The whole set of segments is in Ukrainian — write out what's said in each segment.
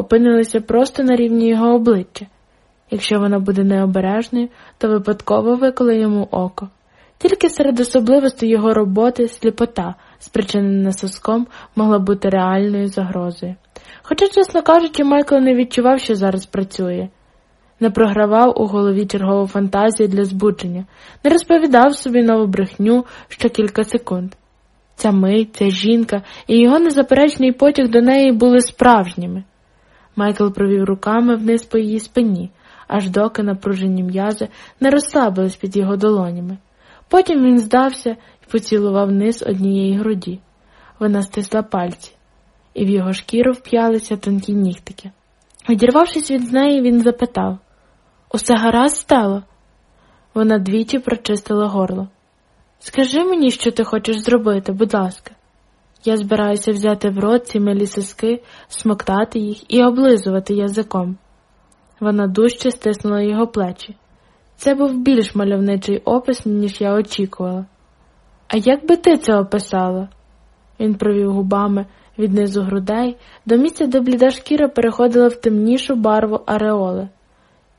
опинилися просто на рівні його обличчя. Якщо вона буде необережною, то випадково виколи йому око. Тільки серед особливостей його роботи сліпота, спричинена соском, могла бути реальною загрозою. Хоча, чесно кажучи, Майкл не відчував, що зараз працює, не програвав у голові чергову фантазію для збудження, не розповідав собі нову брехню ще кілька секунд. Ця мить, ця жінка і його незаперечний потяг до неї були справжніми. Майкл провів руками вниз по її спині, аж доки напружені м'язи не розслабились під його долонями. Потім він здався і поцілував низ однієї груді. Вона стисла пальці, і в його шкіру вп'ялися тонкі нігтики. Відірвавшись від неї, він запитав Усе гаразд стало? Вона двічі прочистила горло. Скажи мені, що ти хочеш зробити, будь ласка. Я збираюся взяти в рот ці милі соски, смоктати їх і облизувати язиком. Вона дужче стиснула його плечі. Це був більш мальовничий опис, ніж я очікувала. А як би ти це описала? Він провів губами від низу грудей до місця, де бліда шкіра переходила в темнішу барву ареоли.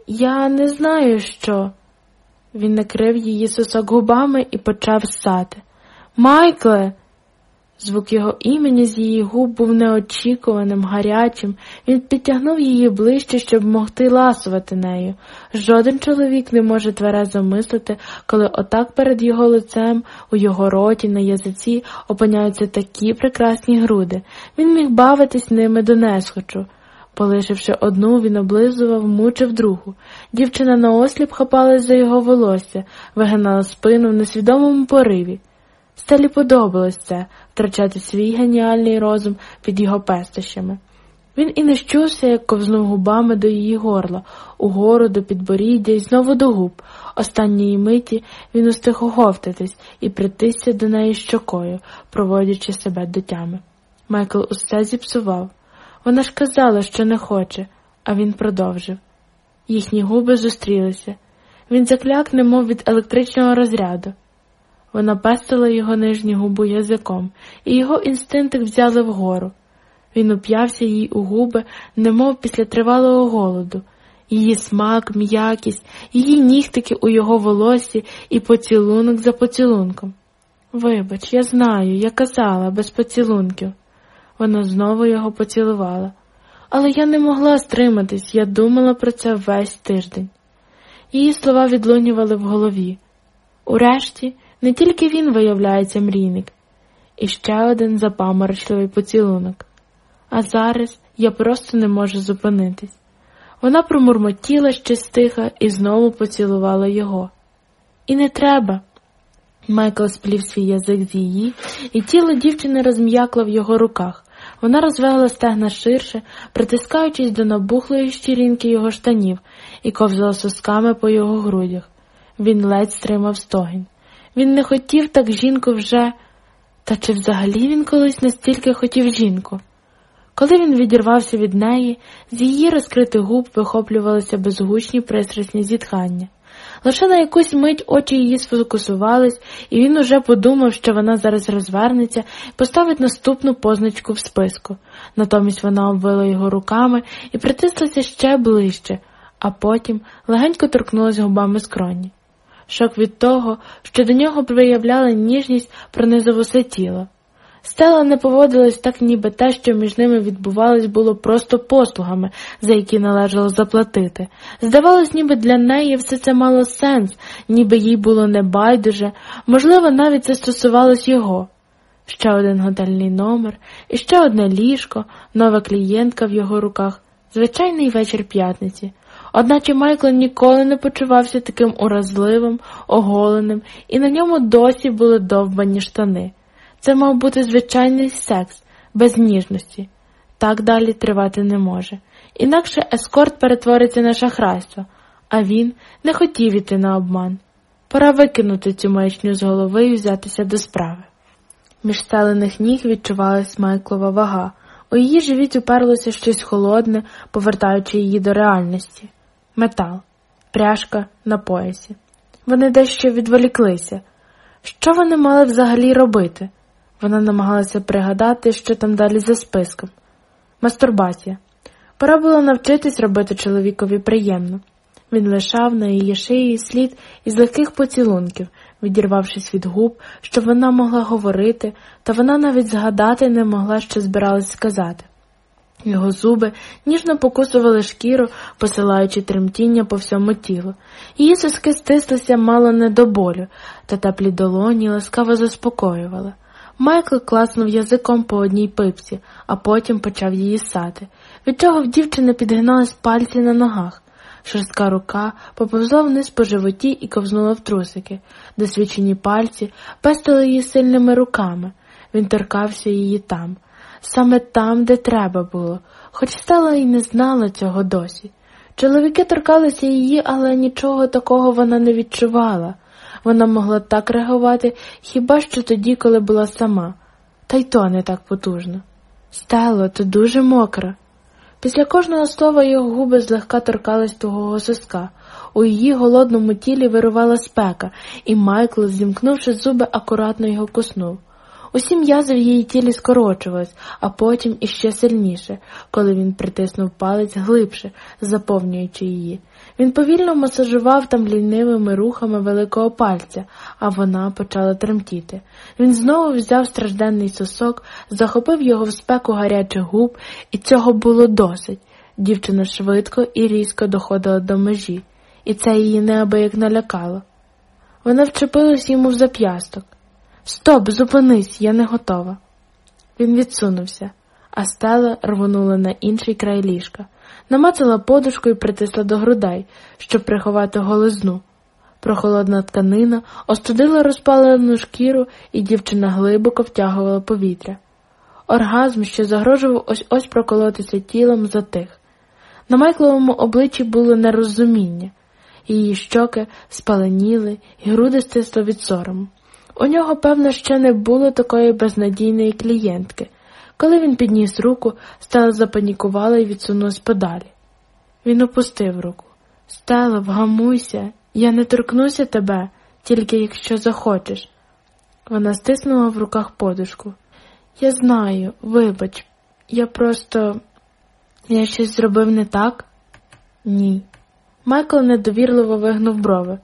Я не знаю, що. Він накрив її сосок губами і почав ссати. Майкле. Звук його імені з її губ був неочікуваним, гарячим. Він підтягнув її ближче, щоб могти ласувати нею. Жоден чоловік не може тверезо мислити, коли отак перед його лицем, у його роті, на язиці опиняються такі прекрасні груди. Він міг бавитись ними до несхочу. Полишивши одну, він облизував, мучив другу. Дівчина наосліп хапалась за його волосся, вигинала спину в несвідомому пориві. Стелі подобалось це втрачати свій геніальний розум під його пестощами. Він і не щувся, як ковзнув губами до її горла, угору до підборіддя і знову до губ. Останньої миті він устиг оговтатись і притисся до неї щокою, проводячи себе до тями. Майкл усе зіпсував. Вона ж казала, що не хоче, а він продовжив. Їхні губи зустрілися. Він закляк, немов від електричного розряду. Вона пестила його нижню губу язиком, і його інстинкти взяли вгору. Він уп'явся їй у губи, немов після тривалого голоду, її смак, м'якість, її нігтики у його волосі і поцілунок за поцілунком. Вибач, я знаю, я казала, без поцілунків. Вона знову його поцілувала. Але я не могла стриматись, я думала про це весь тиждень. Її слова відлунювали в голові. Урешті, не тільки він виявляється мрійник, і ще один запаморочливий поцілунок. А зараз я просто не можу зупинитись. Вона промурмотіла ще стиха і знову поцілувала його. І не треба. Майкл сплів свій язик з її, і тіло дівчини розм'якло в його руках. Вона розвела стегна ширше, притискаючись до набухлої щирінки його штанів і ковзала сосками по його грудях. Він ледь стримав стогін. Він не хотів так жінку вже, та чи взагалі він колись настільки хотів жінку? Коли він відірвався від неї, з її розкритих губ вихоплювалися безгучні пристрасні зітхання. Лише на якусь мить очі її сфокусувались, і він уже подумав, що вона зараз розвернеться і поставить наступну позначку в списку. Натомість вона обвила його руками і притислася ще ближче, а потім легенько торкнулася губами скроні. Шок від того, що до нього виявляли ніжність, пронизав усе тіло. Стела не поводилась так, ніби те, що між ними відбувалось, було просто послугами, за які належало заплатити. Здавалось, ніби для неї все це мало сенс, ніби їй було небайдуже, можливо, навіть це стосувалось його. Ще один готельний номер, і ще одне ліжко, нова клієнтка в його руках, звичайний вечір п'ятниці. Одначе Майкл ніколи не почувався таким уразливим, оголеним, і на ньому досі були довбані штани. Це мав бути звичайний секс, без ніжності. Так далі тривати не може. Інакше ескорт перетвориться на шахрайство, а він не хотів іти на обман. Пора викинути цю маячню з голови і взятися до справи. Між стелених ніг відчувалась Майклова вага. У її живіт уперлося щось холодне, повертаючи її до реальності. Метал, пряжка на поясі. Вони дещо відволіклися. Що вони мали взагалі робити? Вона намагалася пригадати, що там далі за списком. Мастурбація. Пора було навчитись робити чоловікові приємно. Він лишав на її шиї слід із легких поцілунків, відірвавшись від губ, щоб вона могла говорити, та вона навіть згадати не могла, що збиралась сказати. Його зуби ніжно покусували шкіру, посилаючи тремтіння по всьому тілу. Її соски стислися мало не до болю, та теплі долоні ласкаво заспокоювали. Майкл класнув язиком по одній пипці, а потім почав її сати, від чого в дівчини підгинались пальці на ногах. Шерстка рука поповзла вниз по животі і ковзнула в трусики, досвідчені пальці пестили її сильними руками. Він торкався її там, саме там, де треба було, хоч стала і не знала цього досі. Чоловіки торкалися її, але нічого такого вона не відчувала. Вона могла так реагувати хіба що тоді, коли була сама, та й то не так потужно. Стело, ти дуже мокра. Після кожного слова його губи злегка торкались тугого соска. У її голодному тілі вирувала спека, і Майкл, зімкнувши зуби, акуратно його куснув. Усі м'язи в її тілі скорочувались, а потім іще сильніше, коли він притиснув палець глибше, заповнюючи її. Він повільно масажував там лінивими рухами великого пальця, а вона почала тремтіти. Він знову взяв стражденний сосок, захопив його в спеку гарячих губ, і цього було досить. Дівчина швидко і різко доходила до межі, і це її неабияк налякало. Вона вчепилась йому в зап'ясток. Стоп, зупинись, я не готова. Він відсунувся, а стела рвонула на інший край ліжка, намацала подушку і притисла до грудей, щоб приховати голизну. Прохолодна тканина остудила розпалену шкіру, і дівчина глибоко втягувала повітря. Оргазм, що загрожував ось ось проколотися тілом, затих. На Майкловому обличчі було нерозуміння, її щоки спаленіли, і груди стисло від сорому. У нього, певно, ще не було такої безнадійної клієнтки. Коли він підніс руку, стела запанікувала і відсунулась подалі. Він опустив руку. Стела, вгамуйся, я не торкнуся тебе, тільки якщо захочеш. Вона стиснула в руках подушку. Я знаю, вибач, я просто. Я щось зробив не так? Ні. Майкл недовірливо вигнув брови.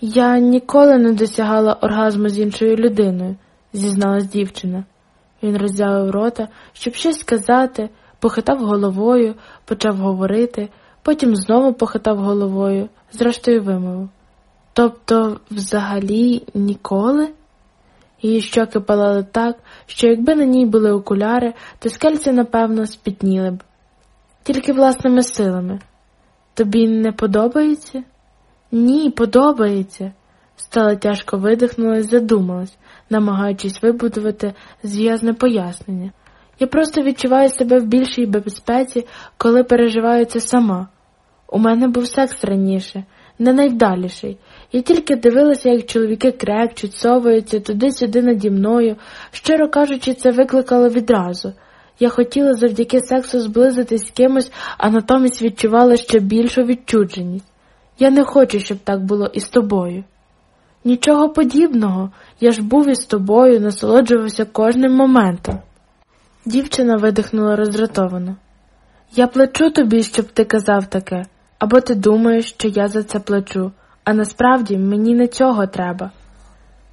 Я ніколи не досягала оргазму з іншою людиною, зізналась дівчина. Він роззявив рота, щоб щось сказати, похитав головою, почав говорити, потім знову похитав головою, зрештою вимовив. Тобто, взагалі, ніколи? Її щоки палали так, що якби на ній були окуляри, то скельці, напевно, спітніли б. Тільки власними силами. Тобі не подобається? Ні, подобається. Стала тяжко видихнула і задумалась, намагаючись вибудувати зв'язне пояснення. Я просто відчуваю себе в більшій безпеці, коли переживаю це сама. У мене був секс раніше, не найвдаліший. Я тільки дивилася, як чоловіки крекчуть, соваються туди-сюди наді мною. Щиро кажучи, це викликало відразу. Я хотіла завдяки сексу зблизитись з кимось, а натомість відчувала ще більшу відчудженість. Я не хочу, щоб так було і з тобою. Нічого подібного, я ж був із тобою, насолоджувався кожним моментом. Дівчина видихнула роздратовано. Я плачу тобі, щоб ти казав таке, або ти думаєш, що я за це плачу, а насправді мені не цього треба.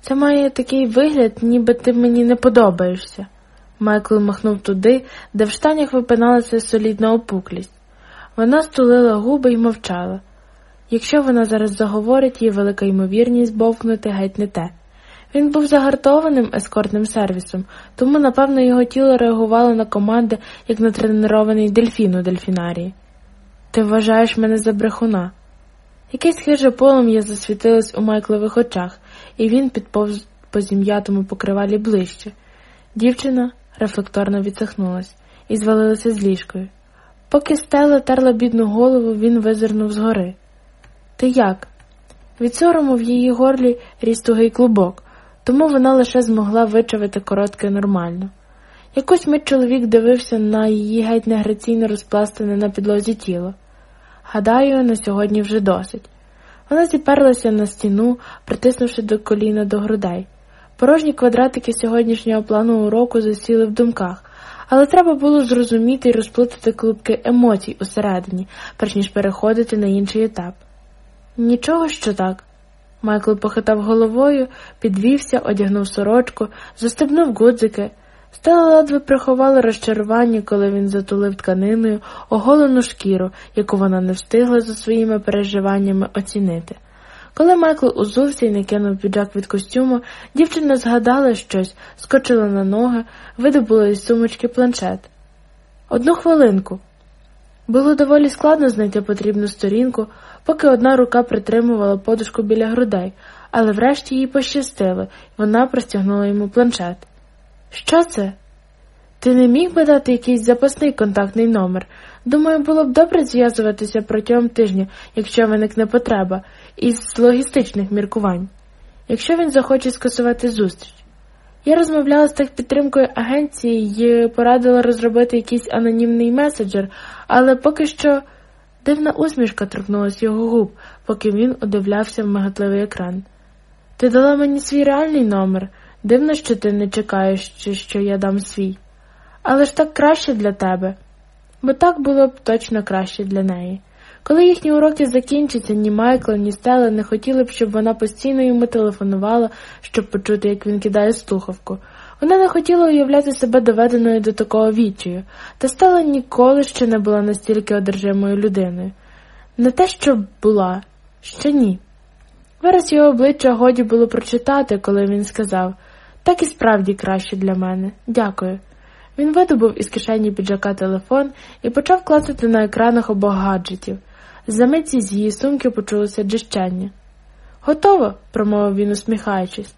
Це має такий вигляд, ніби ти мені не подобаєшся. Майкл махнув туди, де в штанях випиналася солідна опуклість. Вона стулила губи і мовчала. Якщо вона зараз заговорить, є велика ймовірність бовкнути геть не те. Він був загартованим ескортним сервісом, тому, напевно, його тіло реагувало на команди, як натренований дельфін у дельфінарії. Ти вважаєш мене за брехуна. Якесь хиже полум'я засвітилось у Майклових очах, і він підповз по зім'ятому покривалі ближче. Дівчина рефлекторно відсахнулась і звалилася з ліжкою. Поки стела терла бідну голову, він визирнув згори. Ти як? Від сорому в її горлі ріс тугий клубок, тому вона лише змогла вичавити коротке нормально. Якось мить чоловік дивився на її геть неграційно розпластане на підлозі тіло. Гадаю, на сьогодні вже досить. Вона зіперлася на стіну, притиснувши до коліна до грудей. Порожні квадратики сьогоднішнього плану уроку засіли в думках, але треба було зрозуміти і розплутати клубки емоцій усередині, перш ніж переходити на інший етап. Нічого, що так. Майкл похитав головою, підвівся, одягнув сорочку, застебнув гудзики. Стела ледве приховала розчарування, коли він затулив тканиною оголену шкіру, яку вона не встигла за своїми переживаннями оцінити. Коли Майкл узувся і накинув піджак від костюму, дівчина згадала щось, скочила на ноги, видобула із сумочки планшет. Одну хвилинку. Було доволі складно знайти потрібну сторінку, поки одна рука притримувала подушку біля грудей, але врешті їй пощастило, вона простягнула йому планшет. Що це? Ти не міг би дати якийсь запасний контактний номер? Думаю, було б добре зв'язуватися протягом тижня, якщо виникне потреба, із логістичних міркувань, якщо він захоче скасувати зустріч. Я розмовляла з техпідтримкою агенції і порадила розробити якийсь анонімний меседжер, але поки що дивна усмішка торкнулася його губ, поки він удивлявся в миготливий екран. Ти дала мені свій реальний номер. Дивно, що ти не чекаєш, що я дам свій. Але ж так краще для тебе, бо так було б точно краще для неї. Коли їхні уроки закінчаться, ні Майкл, ні Стелла не хотіли б, щоб вона постійно йому телефонувала, щоб почути, як він кидає слухавку. Вона не хотіла уявляти себе доведеною до такого відчаю, та Стелла ніколи ще не була настільки одержимою людиною. Не те, що була, ще ні. Вираз його обличчя годі було прочитати, коли він сказав так і справді краще для мене. Дякую. Він видобув із кишені піджака телефон і почав клацати на екранах обох гаджетів. За митці з її сумки почулося джищання. Готово, промовив він, усміхаючись.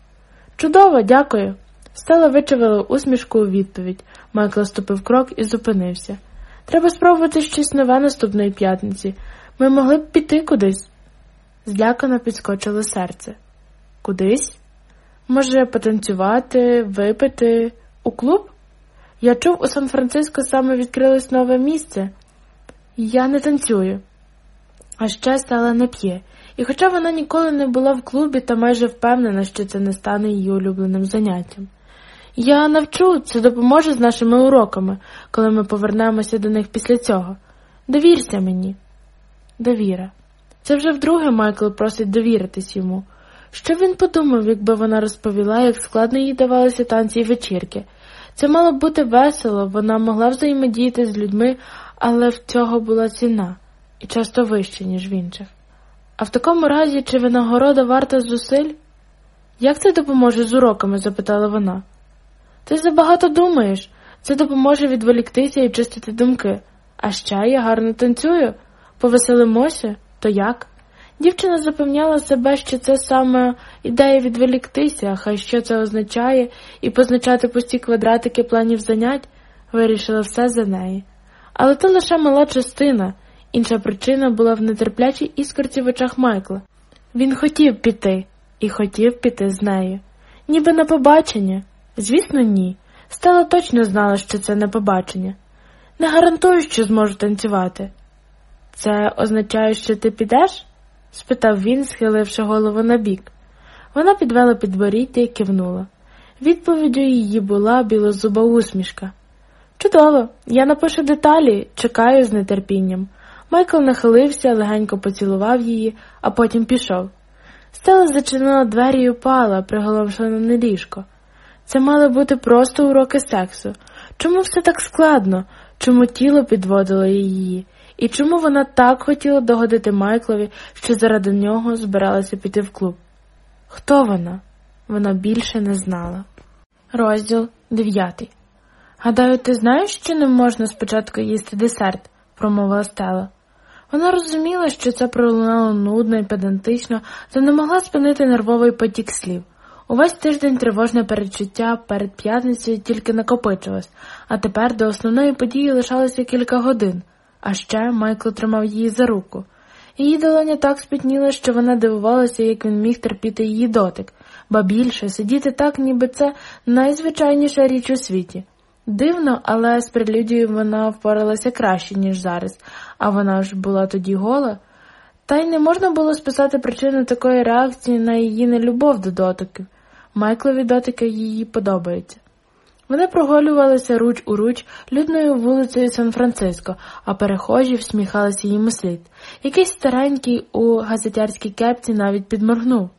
Чудово, дякую. Стела вичавила усмішку у відповідь. Майкл ступив крок і зупинився. Треба спробувати щось нове наступної п'ятниці. Ми могли б піти кудись. Злякано підскочило серце. Кудись? Може, потанцювати, випити у клуб? Я чув, у Сан-Франциско саме відкрилось нове місце. Я не танцюю. А ще стала не п'є, і хоча вона ніколи не була в клубі та майже впевнена, що це не стане її улюбленим заняттям. Я навчу, це допоможе з нашими уроками, коли ми повернемося до них після цього. Довірся мені. Довіра. Це вже вдруге Майкл просить довіритись йому. Що він подумав, якби вона розповіла, як складно їй давалися танці і вечірки. Це мало б бути весело, вона могла взаємодіяти з людьми, але в цього була ціна і часто вища, ніж в інших. А в такому разі, чи винагорода варта зусиль? Як це допоможе з уроками? запитала вона. Ти забагато думаєш, це допоможе відволіктися і чистити думки. А ще я гарно танцюю, повеселимося, то як? Дівчина запевняла себе, що це саме ідея відволіктися, хай що це означає, і позначати пусті квадратики планів занять, вирішила все за неї. Але то лише мала частина, інша причина була в нетерплячій іскорці в очах Майкла. Він хотів піти і хотів піти з нею. Ніби на побачення. Звісно, ні. Стела точно знала, що це не побачення. Не гарантую, що зможу танцювати. Це означає, що ти підеш? спитав він, схиливши голову набік. Вона підвела підборіддя і кивнула. Відповіддю її була білозуба усмішка. Чудово, я напишу деталі, чекаю з нетерпінням. Майкл нахилився, легенько поцілував її, а потім пішов. Стела зачинила двері і упала, приголомшена на ліжко. Це мали бути просто уроки сексу. Чому все так складно? Чому тіло підводило її? І чому вона так хотіла догодити Майклові, що заради нього збиралася піти в клуб? Хто вона? Вона більше не знала. Розділ дев'ятий. Гадаю, ти знаєш, що не можна спочатку їсти десерт, промовила Стела. Вона розуміла, що це пролунало нудно і педантично, та не могла спинити нервовий потік слів. Увесь тиждень тривожне передчуття перед п'ятницею тільки накопичилось, а тепер до основної події лишалося кілька годин. А ще Майкл тримав її за руку. Її долоня так спітніла, що вона дивувалася, як він міг терпіти її дотик, ба більше сидіти так, ніби це найзвичайніша річ у світі. Дивно, але з прелюдією вона впоралася краще, ніж зараз, а вона ж була тоді гола. Та й не можна було списати причину такої реакції на її нелюбов до дотиків. Майклові дотики її подобаються. Вони прогулювалися руч у руч людною вулицею Сан-Франциско, а перехожі всміхалися їм у слід. Якийсь старенький у газетярській кепці навіть підморгнув.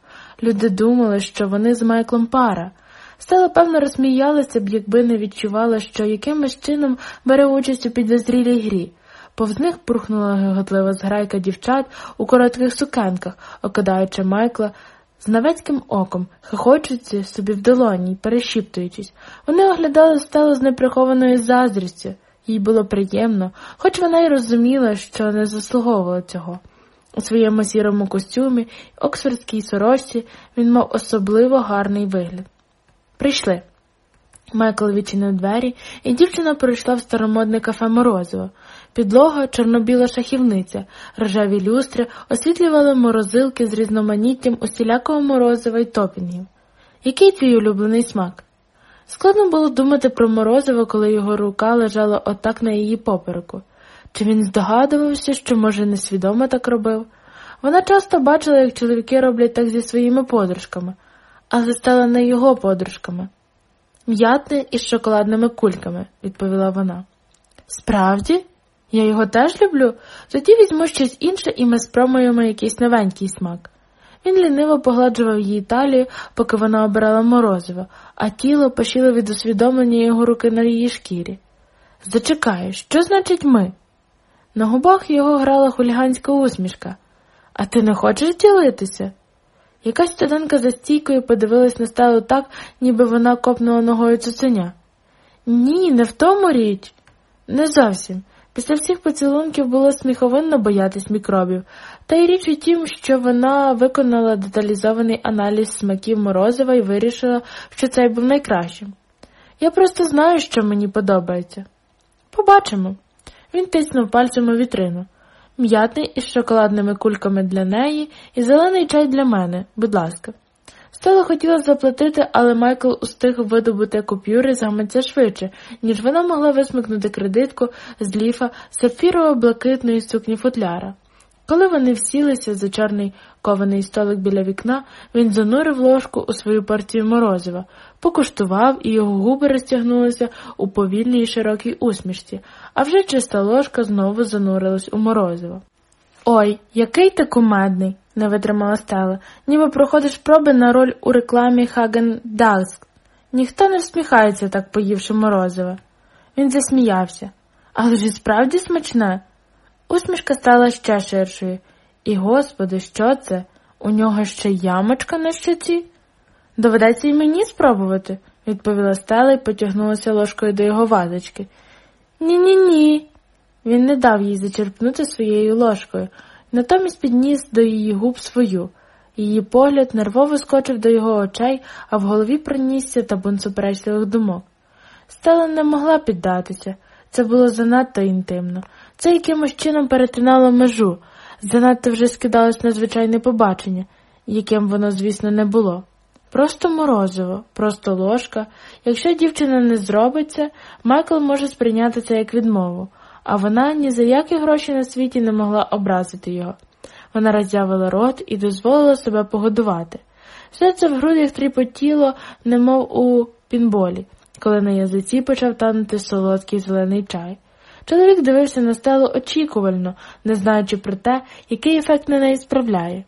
Люди думали, що вони з Майклом пара. Стела, певно, розсміялися б, якби не відчувала, що якимось чином бере участь у підозрілій грі. Повз них пурхнула гиготлива зграйка дівчат у коротких сукенках, окидаючи Майкла знавецьким оком, хихочуться собі в долоні, й перешіптуючись. Вони оглядали стелу з неприхованою заздрістю. Їй було приємно, хоч вона й розуміла, що не заслуговувала цього. У своєму сірому костюмі оксфордській сорочці він мав особливо гарний вигляд. Прийшли. Майкл відчинив двері, і дівчина прийшла в старомодне кафе Морозиво. Підлога, чорно-біла шахівниця, рожеві люстри освітлювали морозилки з різноманіттям усілякого морозива й топінгів. Який твій улюблений смак? Складно було думати про морозиво, коли його рука лежала отак на її попереку. Чи він здогадувався, що, може, несвідомо так робив? Вона часто бачила, як чоловіки роблять так зі своїми подружками, але стала не його подружками. М'ятне із шоколадними кульками, відповіла вона. Справді? Я його теж люблю, тоді візьму щось інше і ми спробуємо якийсь новенький смак. Він ліниво погладжував її талію, поки вона обирала морозиво, а тіло пошило від усвідомлення його руки на її шкірі. Зачекай, що значить ми? На губах його грала хуліганська усмішка. А ти не хочеш ділитися? Якась студентка за стійкою подивилась на стелу так, ніби вона копнула ногою цуценя. Ні, не в тому річ. Не зовсім. Після всіх поцілунків було сміховинно боятись мікробів, та й річ у тім, що вона виконала деталізований аналіз смаків морозива і вирішила, що цей був найкращим. Я просто знаю, що мені подобається. Побачимо. Він тиснув пальцем у вітрину. М'ятний із шоколадними кульками для неї і зелений чай для мене, будь ласка. Стела хотіла заплатити, але Майкл устиг видобути купюри з гаманця швидше, ніж вона могла висмикнути кредитку з ліфа сапфірово-блакитної сукні футляра. Коли вони всілися за чорний кований столик біля вікна, він занурив ложку у свою партію морозива, покуштував, і його губи розтягнулися у повільній і широкій усмішці, а вже чиста ложка знову занурилась у морозиво. Ой, який ти кумедний, не витримала Стела, ніби проходиш проби на роль у рекламі Хаген Далск. Ніхто не всміхається так, поївши морозиво. Він засміявся. Але ж і справді смачне. Усмішка стала ще ширшою. І, господи, що це? У нього ще ямочка на щоці? Доведеться й мені спробувати, відповіла Стела і потягнулася ложкою до його вазочки. Ні, ні, ні. Він не дав їй зачерпнути своєю ложкою, натомість підніс до її губ свою. Її погляд нервово скочив до його очей, а в голові пронісся табун суперечливих думок. Стела не могла піддатися. Це було занадто інтимно. Це якимось чином перетинало межу, занадто вже скидалось на звичайне побачення, яким воно, звісно, не було. Просто морозиво, просто ложка. Якщо дівчина не зробить це, Майкл може сприйняти це як відмову, а вона ні за які гроші на світі не могла образити його. Вона роззявила рот і дозволила себе погодувати. Все це в грудях тріпотіло, немов у пінболі, коли на язиці почав танути солодкий зелений чай. Чоловік дивився на стелу очікувально, не знаючи про те, який ефект на неї справляє.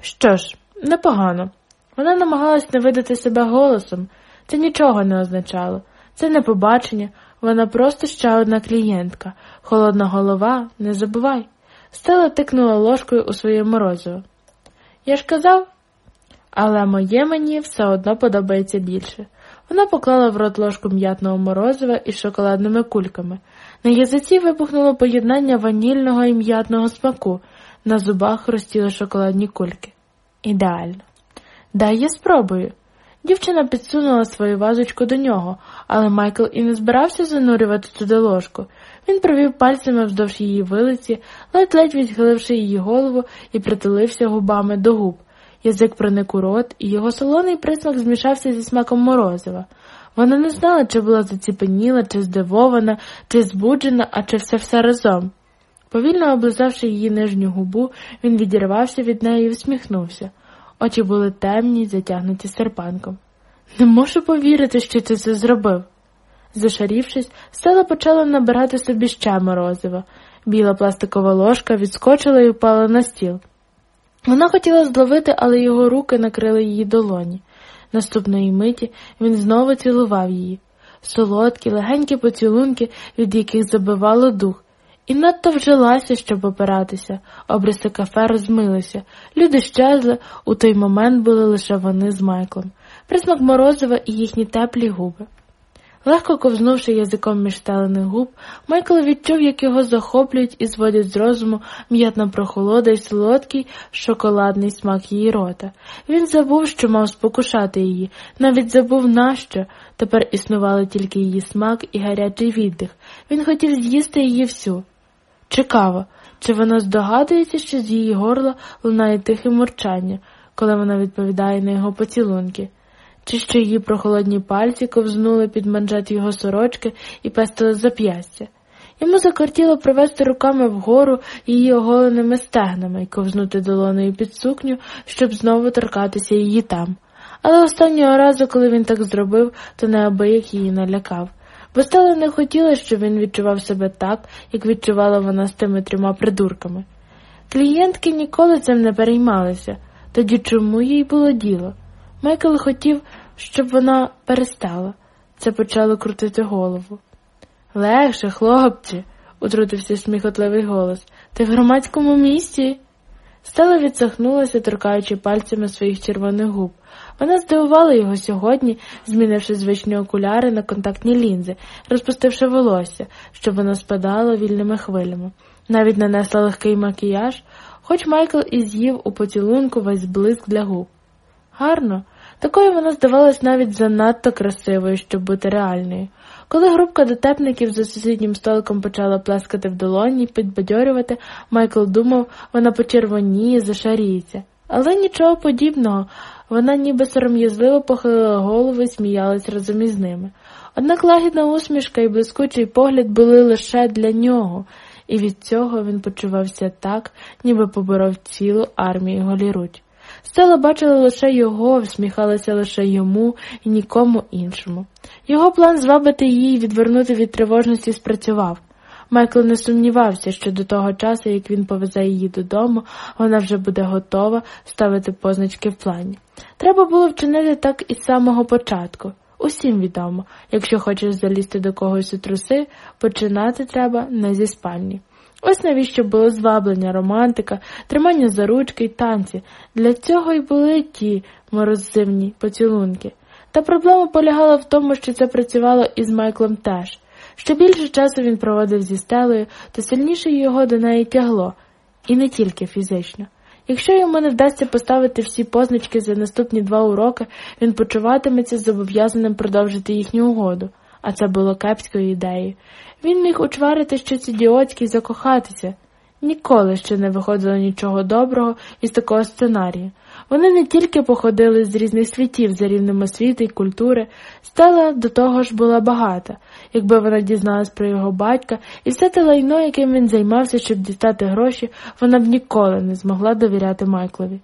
Що ж, непогано. Вона намагалась не видати себе голосом, це нічого не означало, це не побачення, вона просто ще одна клієнтка, холодна голова, не забувай. Стела тикнула ложкою у своє морозиво. Я ж казав, але моє мені все одно подобається більше. Вона поклала в рот ложку м'ятного морозива із шоколадними кульками. На язиці вибухнуло поєднання ванільного і м'ятного смаку, на зубах хрустіли шоколадні кульки. Ідеально. Дай я спробую. Дівчина підсунула свою вазочку до нього, але Майкл і не збирався занурювати туди ложку. Він провів пальцями вздовж її вилиці, ледь-ледь відхиливши її голову і притулився губами до губ. Язик проник у рот, і його солоний присмак змішався зі смаком морозива. Вона не знала, чи була заціпеніла, чи здивована, чи збуджена, а чи все все разом. Повільно облизавши її нижню губу, він відірвався від неї і всміхнувся. Очі були темні, затягнуті серпанком. Не можу повірити, що ти це зробив. Зашарівшись, стела почала набирати собі ще морозива. Біла пластикова ложка відскочила і впала на стіл. Вона хотіла зловити, але його руки накрили її долоні. Наступної миті він знову цілував її. Солодкі, легенькі поцілунки, від яких забивало дух, і надто вжилася, щоб опиратися. Обриси кафе розмилися. Люди щезли, у той момент були лише вони з Майклом, присмак морозива і їхні теплі губи. Легко ковзнувши язиком між стелених губ, Майкл відчув, як його захоплюють і зводять з розуму м'ятна прохолода й солодкий шоколадний смак її рота. Він забув, що мав спокушати її, навіть забув нащо. Тепер існували тільки її смак і гарячий віддих. Він хотів з'їсти її всю. Цікаво, чи вона здогадується, що з її горла лунає тихе мурчання, коли вона відповідає на його поцілунки чи що її прохолодні пальці ковзнули під манжет його сорочки і пестили зап'ястя. Йому закортіло провести руками вгору її оголеними стегнами і ковзнути долоною під сукню, щоб знову торкатися її там. Але останнього разу, коли він так зробив, то неабияк її налякав, бо стала не хотіла, щоб він відчував себе так, як відчувала вона з тими трьома придурками. Клієнтки ніколи цим не переймалися, тоді чому їй було діло? Майкл хотів, щоб вона перестала. Це почало крутити голову. Легше, хлопці, утрутився сміхотливий голос. Ти в громадському місці? Стела відсахнулася, торкаючи пальцями своїх червоних губ. Вона здивувала його сьогодні, змінивши звичні окуляри на контактні лінзи, розпустивши волосся, щоб воно спадало вільними хвилями. Навіть нанесла легкий макіяж, хоч Майкл і з'їв у поцілунку весь блиск для губ. Гарно, Такою вона здавалась навіть занадто красивою, щоб бути реальною. Коли групка дотепників за сусіднім столиком почала плескати в долоні і підбадьорювати, Майкл думав, вона почервоніє, зашаріється. Але нічого подібного, вона ніби сором'язливо похилила голову і сміялась разом із ними. Однак лагідна усмішка і блискучий погляд були лише для нього, і від цього він почувався так, ніби поборов цілу армію голіруть. Стела бачила лише його, всміхалася лише йому і нікому іншому. Його план звабити її і відвернути від тривожності спрацював. Майкл не сумнівався, що до того часу, як він повезе її додому, вона вже буде готова ставити позначки в плані. Треба було вчинити так із самого початку. Усім відомо, якщо хочеш залізти до когось у труси, починати треба не зі спальні. Ось навіщо було зваблення, романтика, тримання за ручки й танці. Для цього й були ті морозивні поцілунки. Та проблема полягала в тому, що це працювало із Майклом теж. Що більше часу він проводив зі стелею, то сильніше його до неї тягло, і не тільки фізично. Якщо йому не вдасться поставити всі позначки за наступні два уроки, він почуватиметься зобов'язаним продовжити їхню угоду, а це було кепською ідеєю. Він міг учварити щось ідіотське і закохатися. Ніколи ще не виходило нічого доброго із такого сценарію. Вони не тільки походили з різних світів за рівнем освіти й культури, стала до того ж була багата, якби вона дізналась про його батька, і все те лайно, яким він займався, щоб дістати гроші, вона б ніколи не змогла довіряти Майклові.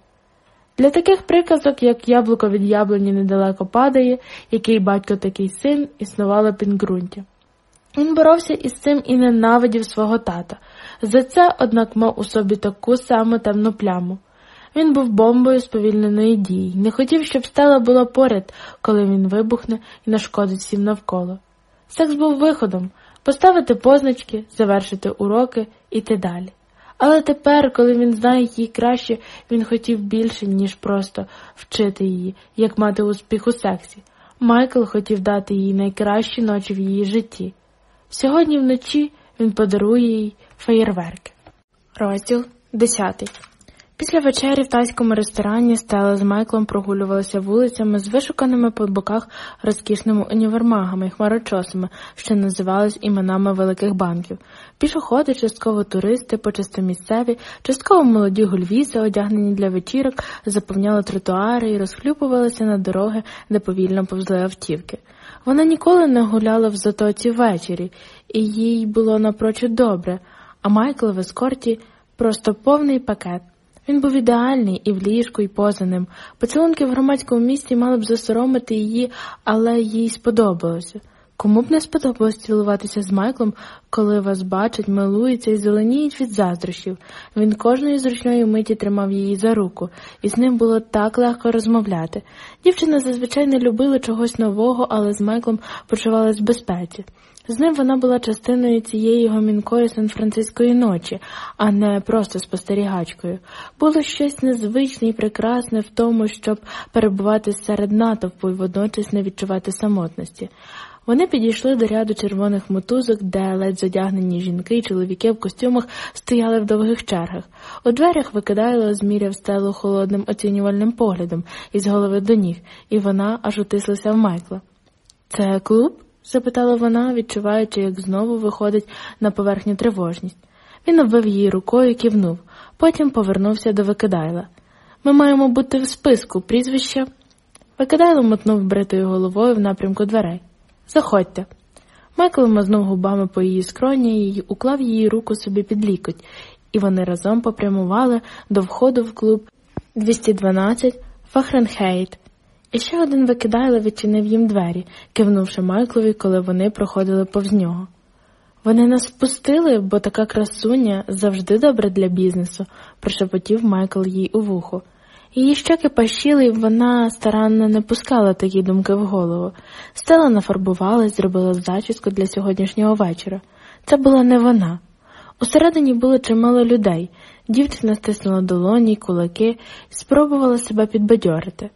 Для таких приказок, як яблуко від яблуні недалеко падає, який батько такий син, існувало підґрунтя. Він боровся із цим і ненавидів свого тата. За це, однак, мав у собі таку саму темну пляму. Він був бомбою сповільненої дії, не хотів, щоб стела була поряд, коли він вибухне і нашкодить всім навколо. Секс був виходом поставити позначки, завершити уроки іти далі. Але тепер, коли він знає її краще, він хотів більше, ніж просто вчити її, як мати успіх у сексі. Майкл хотів дати їй найкращі ночі в її житті. Сьогодні вночі він подарує їй феєрверки. Розділ 10 Після вечері в тайському ресторані Стела з Майклом прогулювалися вулицями з вишуканими по боках розкішними універмагами і хмарочосами, що називались іменами великих банків. Пішоходи, частково туристи, почасто місцеві, частково молоді гульвізи, одягнені для вечірок, заповняли тротуари і розхлюпувалися на дороги, де повільно повзли автівки. Вона ніколи не гуляла в затоці ввечері, і їй було напрочуд добре, а Майкл в ескорті просто повний пакет. Він був ідеальний і в ліжку, і поза ним. Поцілунки в громадському місті мали б засоромити її, але їй сподобалося. Кому б не сподобалось цілуватися з Майклом, коли вас бачать, милуються і зеленіють від заздрощів. Він кожної зручної миті тримав її за руку, і з ним було так легко розмовляти. Дівчина зазвичай не любила чогось нового, але з Майклом почувалась в безпеці. З ним вона була частиною цієї гомінкої сан-франциської ночі, а не просто спостерігачкою. Було щось незвичне і прекрасне в тому, щоб перебувати серед натовпу і водночас не відчувати самотності. Вони підійшли до ряду червоних мотузок, де ледь задягнені жінки і чоловіки в костюмах стояли в довгих чергах. У дверях викидайло зміряв стелу холодним оцінювальним поглядом із голови до ніг, і вона аж утислася в Майкла. Це клуб? Запитала вона, відчуваючи, як знову виходить на поверхню тривожність. Він обвив її рукою і кивнув, потім повернувся до Викидайла. Ми маємо бути в списку прізвища. Викидайло мотнув бритою головою в напрямку дверей. Заходьте. Майкл мазнув губами по її скроні і уклав її руку собі під лікоть, і вони разом попрямували до входу в клуб 212 Фахренхейт. І ще один викидайло відчинив їм двері, кивнувши Майклові, коли вони проходили повз нього. Вони нас впустили, бо така красуня завжди добра для бізнесу, прошепотів Майкл їй у вухо. Її щеки пащили, і вона старанно не пускала такі думки в голову. Стела нафарбувалась, зробила зачіску для сьогоднішнього вечора. Це була не вона. Усередині було чимало людей. Дівчина стиснула долоні кулаки і спробувала себе підбадьорити.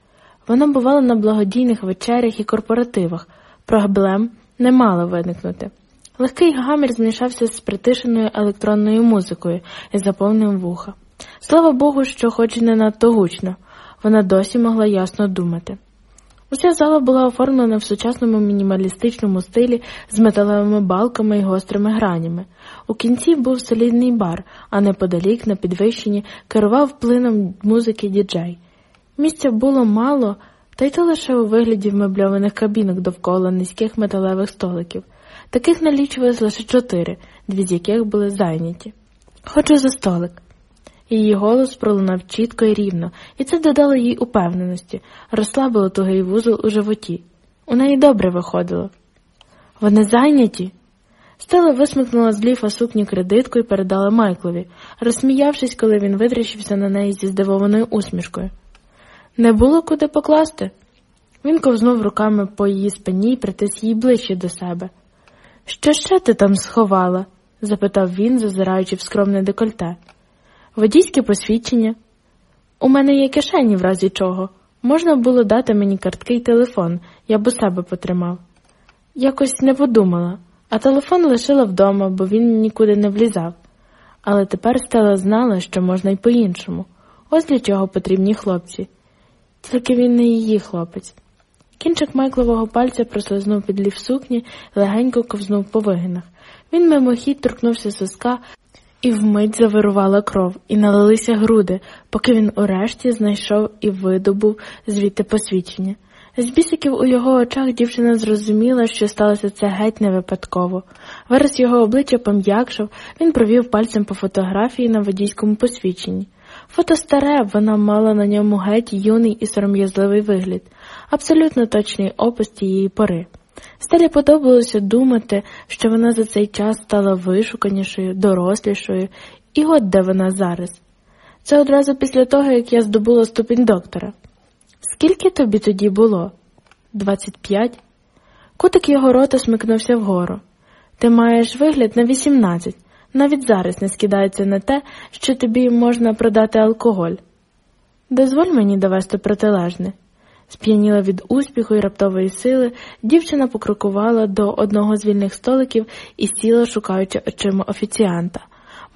Вона бувала на благодійних вечерях і корпоративах. Проблем не мало виникнути. Легкий гамір змішався з притишеною електронною музикою і заповнив вуха. Слава Богу, що хоч і не надто гучно, вона досі могла ясно думати. Уся зала була оформлена в сучасному мінімалістичному стилі з металевими балками і гострими гранями. У кінці був солідний бар, а неподалік на підвищенні керував плином музики діджей. Місця було мало, та й то лише у вигляді вмебльованих кабінок довкола низьких металевих столиків. Таких налічувалось лише чотири, дві з яких були зайняті. Хочу за столик. Її голос пролунав чітко і рівно, і це додало їй упевненості, розслабило тугий вузол у животі. У неї добре виходило. Вони зайняті. Стела висмикнула з ліфа сукню кредитку і передала Майклові, розсміявшись, коли він витріщився на неї зі здивованою усмішкою. Не було куди покласти. Він ковзнув руками по її спині і притис її ближче до себе. Що ще ти там сховала? запитав він, зазираючи в скромне декольте. Водійське посвідчення. У мене є кишені в разі чого. Можна було дати мені картки й телефон, я б у себе потримав. Якось не подумала, а телефон лишила вдома, бо він нікуди не влізав. Але тепер Стела знала, що можна й по-іншому. Ось для чого потрібні хлопці. Тільки він не її хлопець. Кінчик Майклового пальця прослизнув під лів сукні, легенько ковзнув по вигинах. Він мимохідь торкнувся соска, і вмить завирувала кров, і налилися груди, поки він урешті знайшов і видобув звідти посвідчення. З бісиків у його очах дівчина зрозуміла, що сталося це геть не випадково. Вираз його обличчя пом'якшав, він провів пальцем по фотографії на водійському посвідченні. Фото старе, вона мала на ньому геть юний і сором'язливий вигляд, абсолютно точний опис тієї пори. Стелі подобалося думати, що вона за цей час стала вишуканішою, дорослішою, і от де вона зараз. Це одразу після того, як я здобула ступінь доктора. Скільки тобі тоді було? Двадцять п'ять. Кутик його рота смикнувся вгору. Ти маєш вигляд на вісімнадцять. Навіть зараз не скидається на те, що тобі можна продати алкоголь. Дозволь мені довести протилежне. Сп'яніла від успіху і раптової сили, дівчина покрокувала до одного з вільних столиків і сіла, шукаючи очима офіціанта.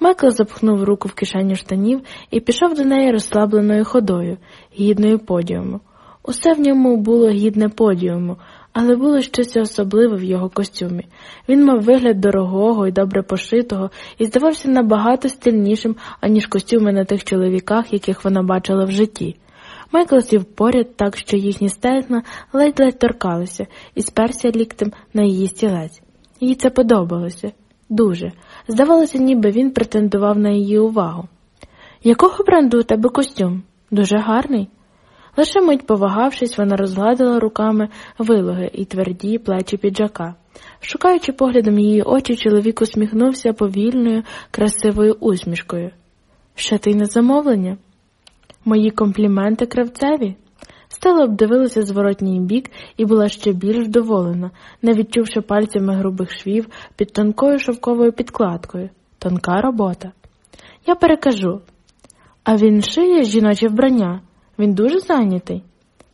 Майкл запхнув руку в кишеню штанів і пішов до неї розслабленою ходою, гідною подіуму. Усе в ньому було гідне подіуму, але було щось особливе в його костюмі. Він мав вигляд дорогого і добре пошитого і здавався набагато стильнішим, аніж костюми на тих чоловіках, яких вона бачила в житті. Майкл сів поряд так, що їхні стегна ледь-ледь торкалися і сперся ліктем на її стілець. Їй це подобалося дуже. Здавалося, ніби він претендував на її увагу. Якого бренду у тебе костюм? Дуже гарний. Лише мить повагавшись, вона розгладила руками вилоги і тверді плечі піджака. Шукаючи поглядом її очі, чоловік усміхнувся повільною, красивою усмішкою. Ще ти на замовлення? Мої компліменти кравцеві. Стела обдивилася зворотній бік і була ще більш вдоволена, не відчувши пальцями грубих швів під тонкою шовковою підкладкою. Тонка робота. Я перекажу. А він шиє жіноче вбрання. Він дуже зайнятий.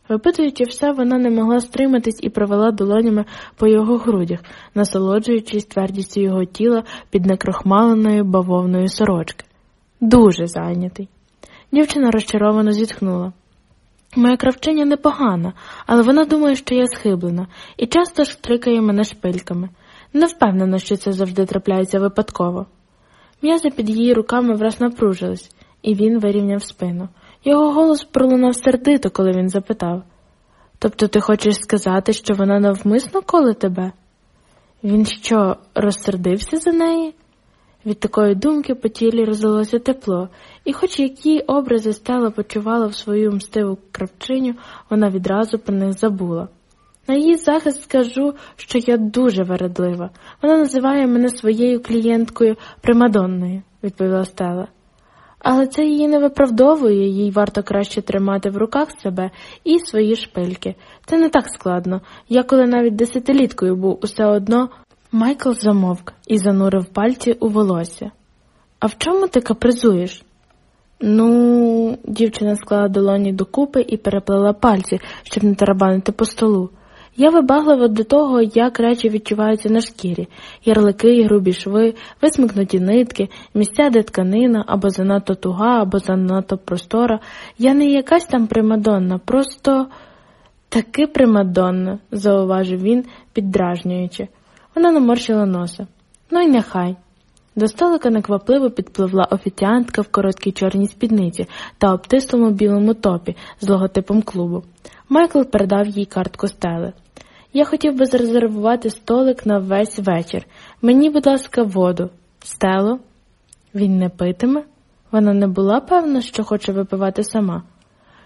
Випитуючи все, вона не могла стриматись і провела долонями по його грудях, насолоджуючись твердістю його тіла під некрохмаленою бавовною сорочки. Дуже зайнятий. Дівчина розчаровано зітхнула. Моя кравчиня непогана, але вона думає, що я схиблена, і часто штрикає мене шпильками. Не впевнена, що це завжди трапляється випадково. М'язи під її руками враз напружились, і він вирівняв спину. Його голос пролунав сердито, коли він запитав Тобто ти хочеш сказати, що вона навмисно коле тебе? Він що, розсердився за неї? Від такої думки по тілі розлилося тепло, і, хоч які образи стала почувала в свою мстиву кравчиню, вона відразу про них забула. На її захист скажу, що я дуже вередлива. Вона називає мене своєю клієнткою Примадонною, відповіла Стела. Але це її не виправдовує, їй варто краще тримати в руках себе і свої шпильки. Це не так складно. Я коли навіть десятиліткою був усе одно. Майкл замовк і занурив пальці у волосся. А в чому ти капризуєш? Ну, дівчина склала долоні докупи і переплела пальці, щоб не тарабанити по столу. Я вибаглива до того, як речі відчуваються на шкірі ярлики, грубі шви, висмикнуті нитки, місця, де тканина, або занадто туга, або занадто простора. Я не якась там примадонна, просто таки примадонна, зауважив він, піддражнюючи. Вона наморщила носа. Ну й нехай. До столика неквапливо підпливла офіціантка в короткій чорній спідниці та обтислому білому топі з логотипом клубу. Майкл передав їй картку стели. Я хотів би зарезервувати столик на весь вечір. Мені, будь ласка, воду. Стело? Він не питиме? Вона не була певна, що хоче випивати сама.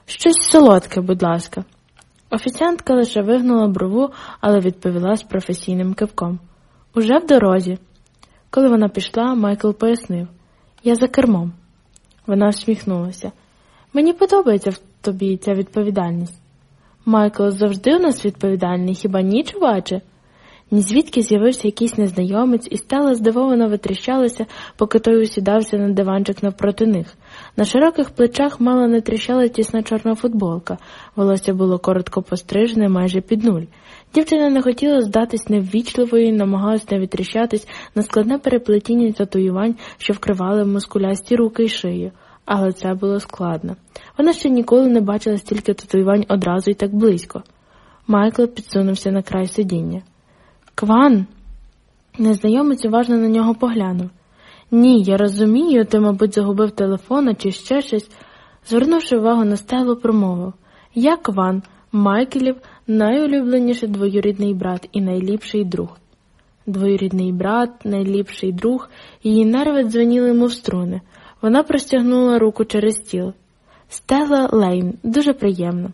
Щось солодке, будь ласка. Офіціантка лише вигнула брову, але відповіла з професійним кивком. Уже в дорозі. Коли вона пішла, Майкл пояснив Я за кермом. Вона всміхнулася. Мені подобається в тобі ця відповідальність. Майкл завжди у нас відповідальний, хіба ні, чуваче? Ні звідки з'явився якийсь незнайомець і стала здивовано витріщалася, поки той усідався на диванчик навпроти них. На широких плечах мало не тріщала тісна чорна футболка, волосся було коротко пострижене майже під нуль. Дівчина не хотіла здатись неввічливою і намагалась не витріщатись на складне переплетіння татуювань, що вкривали мускулясті руки й шию але це було складно. Вона ще ніколи не бачила стільки татуювань одразу і так близько. Майкл підсунувся на край сидіння. Кван. Незнайомець уважно на нього поглянув. Ні, я розумію, ти, мабуть, загубив телефона чи ще щось. Звернувши увагу на стелу, промовив Я Кван, Майклів найулюбленіший двоюрідний брат і найліпший друг. Двоюрідний брат, найліпший друг, її нерви дзвоніли, мов струни. Вона простягнула руку через стіл. Стела Лейн, дуже приємно.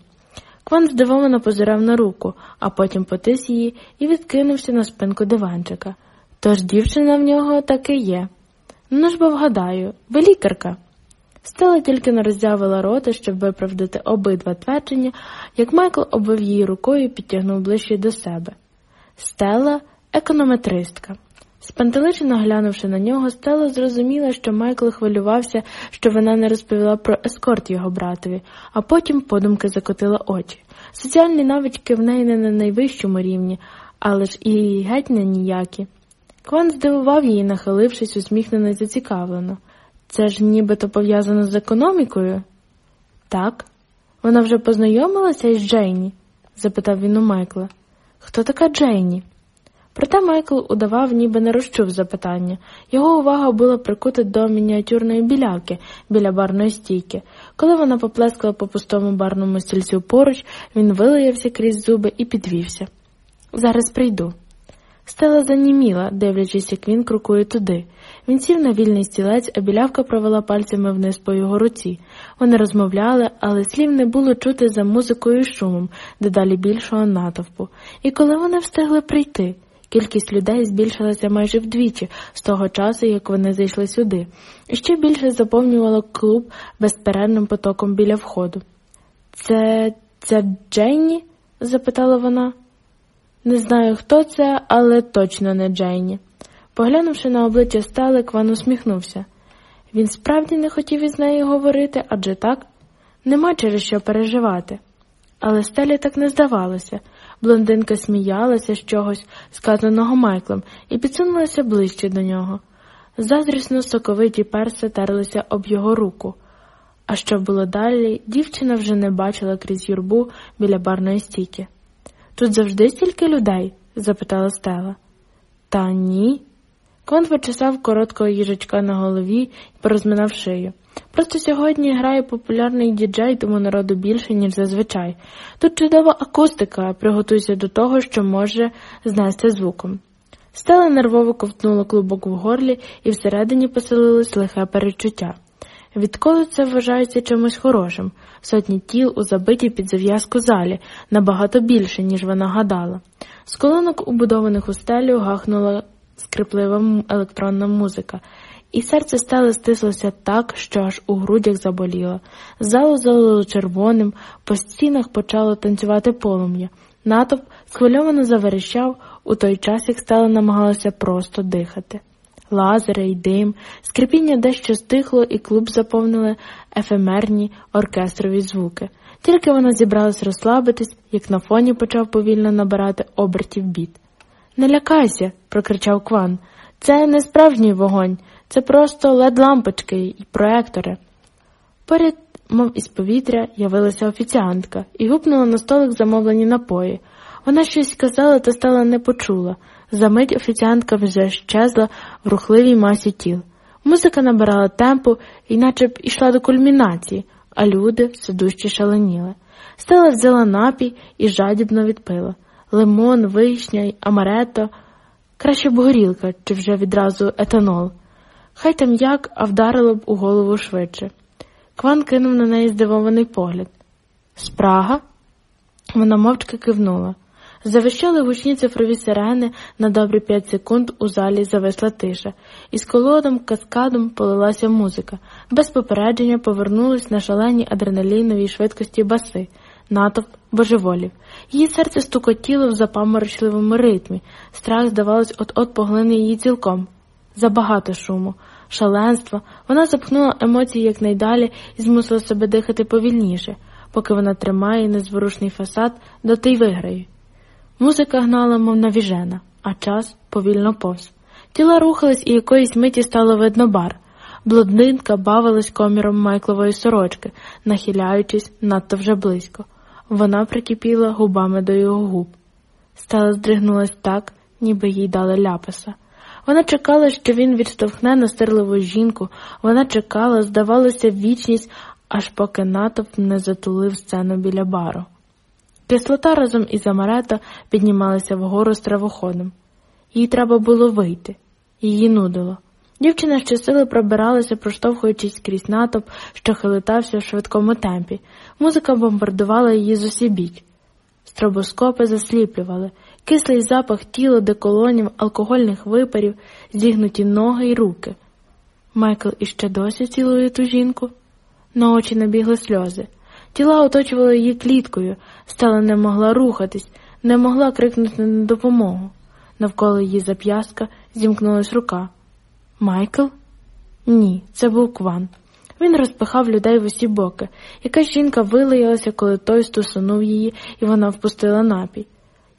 Кван здивовано позирав на руку, а потім потис її і відкинувся на спинку диванчика. Тож дівчина в нього таки є. Ну ж бо вгадаю, ви лікарка. Стела тільки не роззявила рота, щоб виправдати обидва твердження, як Майкл обвив її рукою і підтягнув ближче до себе. Стела економетристка. Спантеличено глянувши на нього, Стелла зрозуміла, що Майкл хвилювався, що вона не розповіла про ескорт його братові, а потім подумки закотила очі. Соціальні навички в неї не на найвищому рівні, але ж і геть не ніякі. Кван здивував її, нахилившись, усміхнено і зацікавлено. Це ж нібито пов'язано з економікою? Так. Вона вже познайомилася із Джейні? запитав він у Майкла. Хто така Джейні? Проте Майкл удавав, ніби не розчув запитання. Його увага була прикута до мініатюрної білявки біля барної стійки. Коли вона поплескала по пустому барному стільцю поруч, він вилаявся крізь зуби і підвівся. Зараз прийду. Стела заніміла, дивлячись, як він крокує туди. Він сів на вільний стілець, а білявка провела пальцями вниз по його руці. Вони розмовляли, але слів не було чути за музикою і шумом, дедалі більшого натовпу. І коли вони встигли прийти, кількість людей збільшилася майже вдвічі з того часу, як вони зайшли сюди, і ще більше заповнювало клуб безперервним потоком біля входу. Це ця Джейні? запитала вона. Не знаю, хто це, але точно не Джейні. Поглянувши на обличчя Стели, Кван усміхнувся. Він справді не хотів із нею говорити, адже так нема через що переживати. Але Стелі так не здавалося. Блондинка сміялася з чогось, сказаного Майклом, і підсунулася ближче до нього. Зазрісно соковиті перси терлися об його руку. А що було далі, дівчина вже не бачила крізь юрбу біля барної стійки. Тут завжди стільки людей? запитала Стела. Та ні. Кон почесав короткого їжачка на голові і порозминав шию. Просто сьогодні грає популярний діджей, тому народу більше, ніж зазвичай. Тут чудова акустика, приготуйся до того, що може знести звуком. Стела нервово ковтнула клубок в горлі і всередині поселилось лихе перечуття. Відколи це вважається чимось хорошим, сотні тіл у забитій під зав'язку залі набагато більше, ніж вона гадала. З колонок, убудованих у стелю, гахнула скриплива електронна музика, і серце стали стислося так, що аж у грудях заболіло. Залу залило червоним, по стінах почало танцювати полум'я. Натовп схвильовано заверещав у той час, як стала намагалася просто дихати. Лазери й дим, скрипіння дещо стихло, і клуб заповнили ефемерні оркестрові звуки. Тільки вона зібралась розслабитись, як на фоні почав повільно набирати обертів біт. Не лякайся, прокричав Кван. Це не справжній вогонь, це просто лед лампочки і проектори. Поряд, мов із повітря, явилася офіціантка і гупнула на столик замовлені напої. Вона щось сказала та стала не почула. Замить офіціантка вже щезла в рухливій масі тіл. Музика набирала темпу і наче б ішла до кульмінації, а люди все дужче шаленіли. Стела взяла напій і жадібно відпила лимон, вишня й амарето, краще б горілка чи вже відразу етанол. Хай там як, а вдарило б у голову швидше. Кван кинув на неї здивований погляд. Спрага? Вона мовчки кивнула. Завищали гучні цифрові сирени на добрі п'ять секунд у залі зависла тиша, і з колодом, каскадом полилася музика. Без попередження повернулись на шаленій адреналіновій швидкості баси, натовп божеволів. Її серце стукотіло в запаморочливому ритмі, страх, здавалось, от-от поглине її цілком. Забагато шуму, шаленства, вона запхнула емоції якнайдалі і змусила себе дихати повільніше, поки вона тримає незворушний фасад, доти й виграє. Музика гнала, мов навіжена, а час повільно повз. Тіла рухались і якоїсь миті стало видно бар. Блондинка бавилась коміром Майклової сорочки, нахиляючись надто вже близько. Вона прикипіла губами до його губ. Стала здригнулась так, ніби їй дали ляпаса. Вона чекала, що він відштовхне настирливу жінку, вона чекала, здавалося, вічність, аж поки натовп не затулив сцену біля бару. Кислота разом із Амарето піднімалася вгору стравоходом. Їй треба було вийти, її нудило. Дівчина щосили пробиралася, проштовхуючись крізь натовп, що хилитався в швидкому темпі. Музика бомбардувала її з усібіч. Стробоскопи засліплювали, кислий запах тіла, деколонів, алкогольних випарів, зігнуті ноги й руки. Майкл іще досі цілує ту жінку. На очі набігли сльози. Тіла оточували її кліткою, стала не могла рухатись, не могла крикнути на допомогу. Навколо її зап'ястка зімкнулась рука. Майкл? Ні, це був кван. Він розпихав людей в усі боки. Якась жінка вилаялася, коли той стусунув її, і вона впустила напій.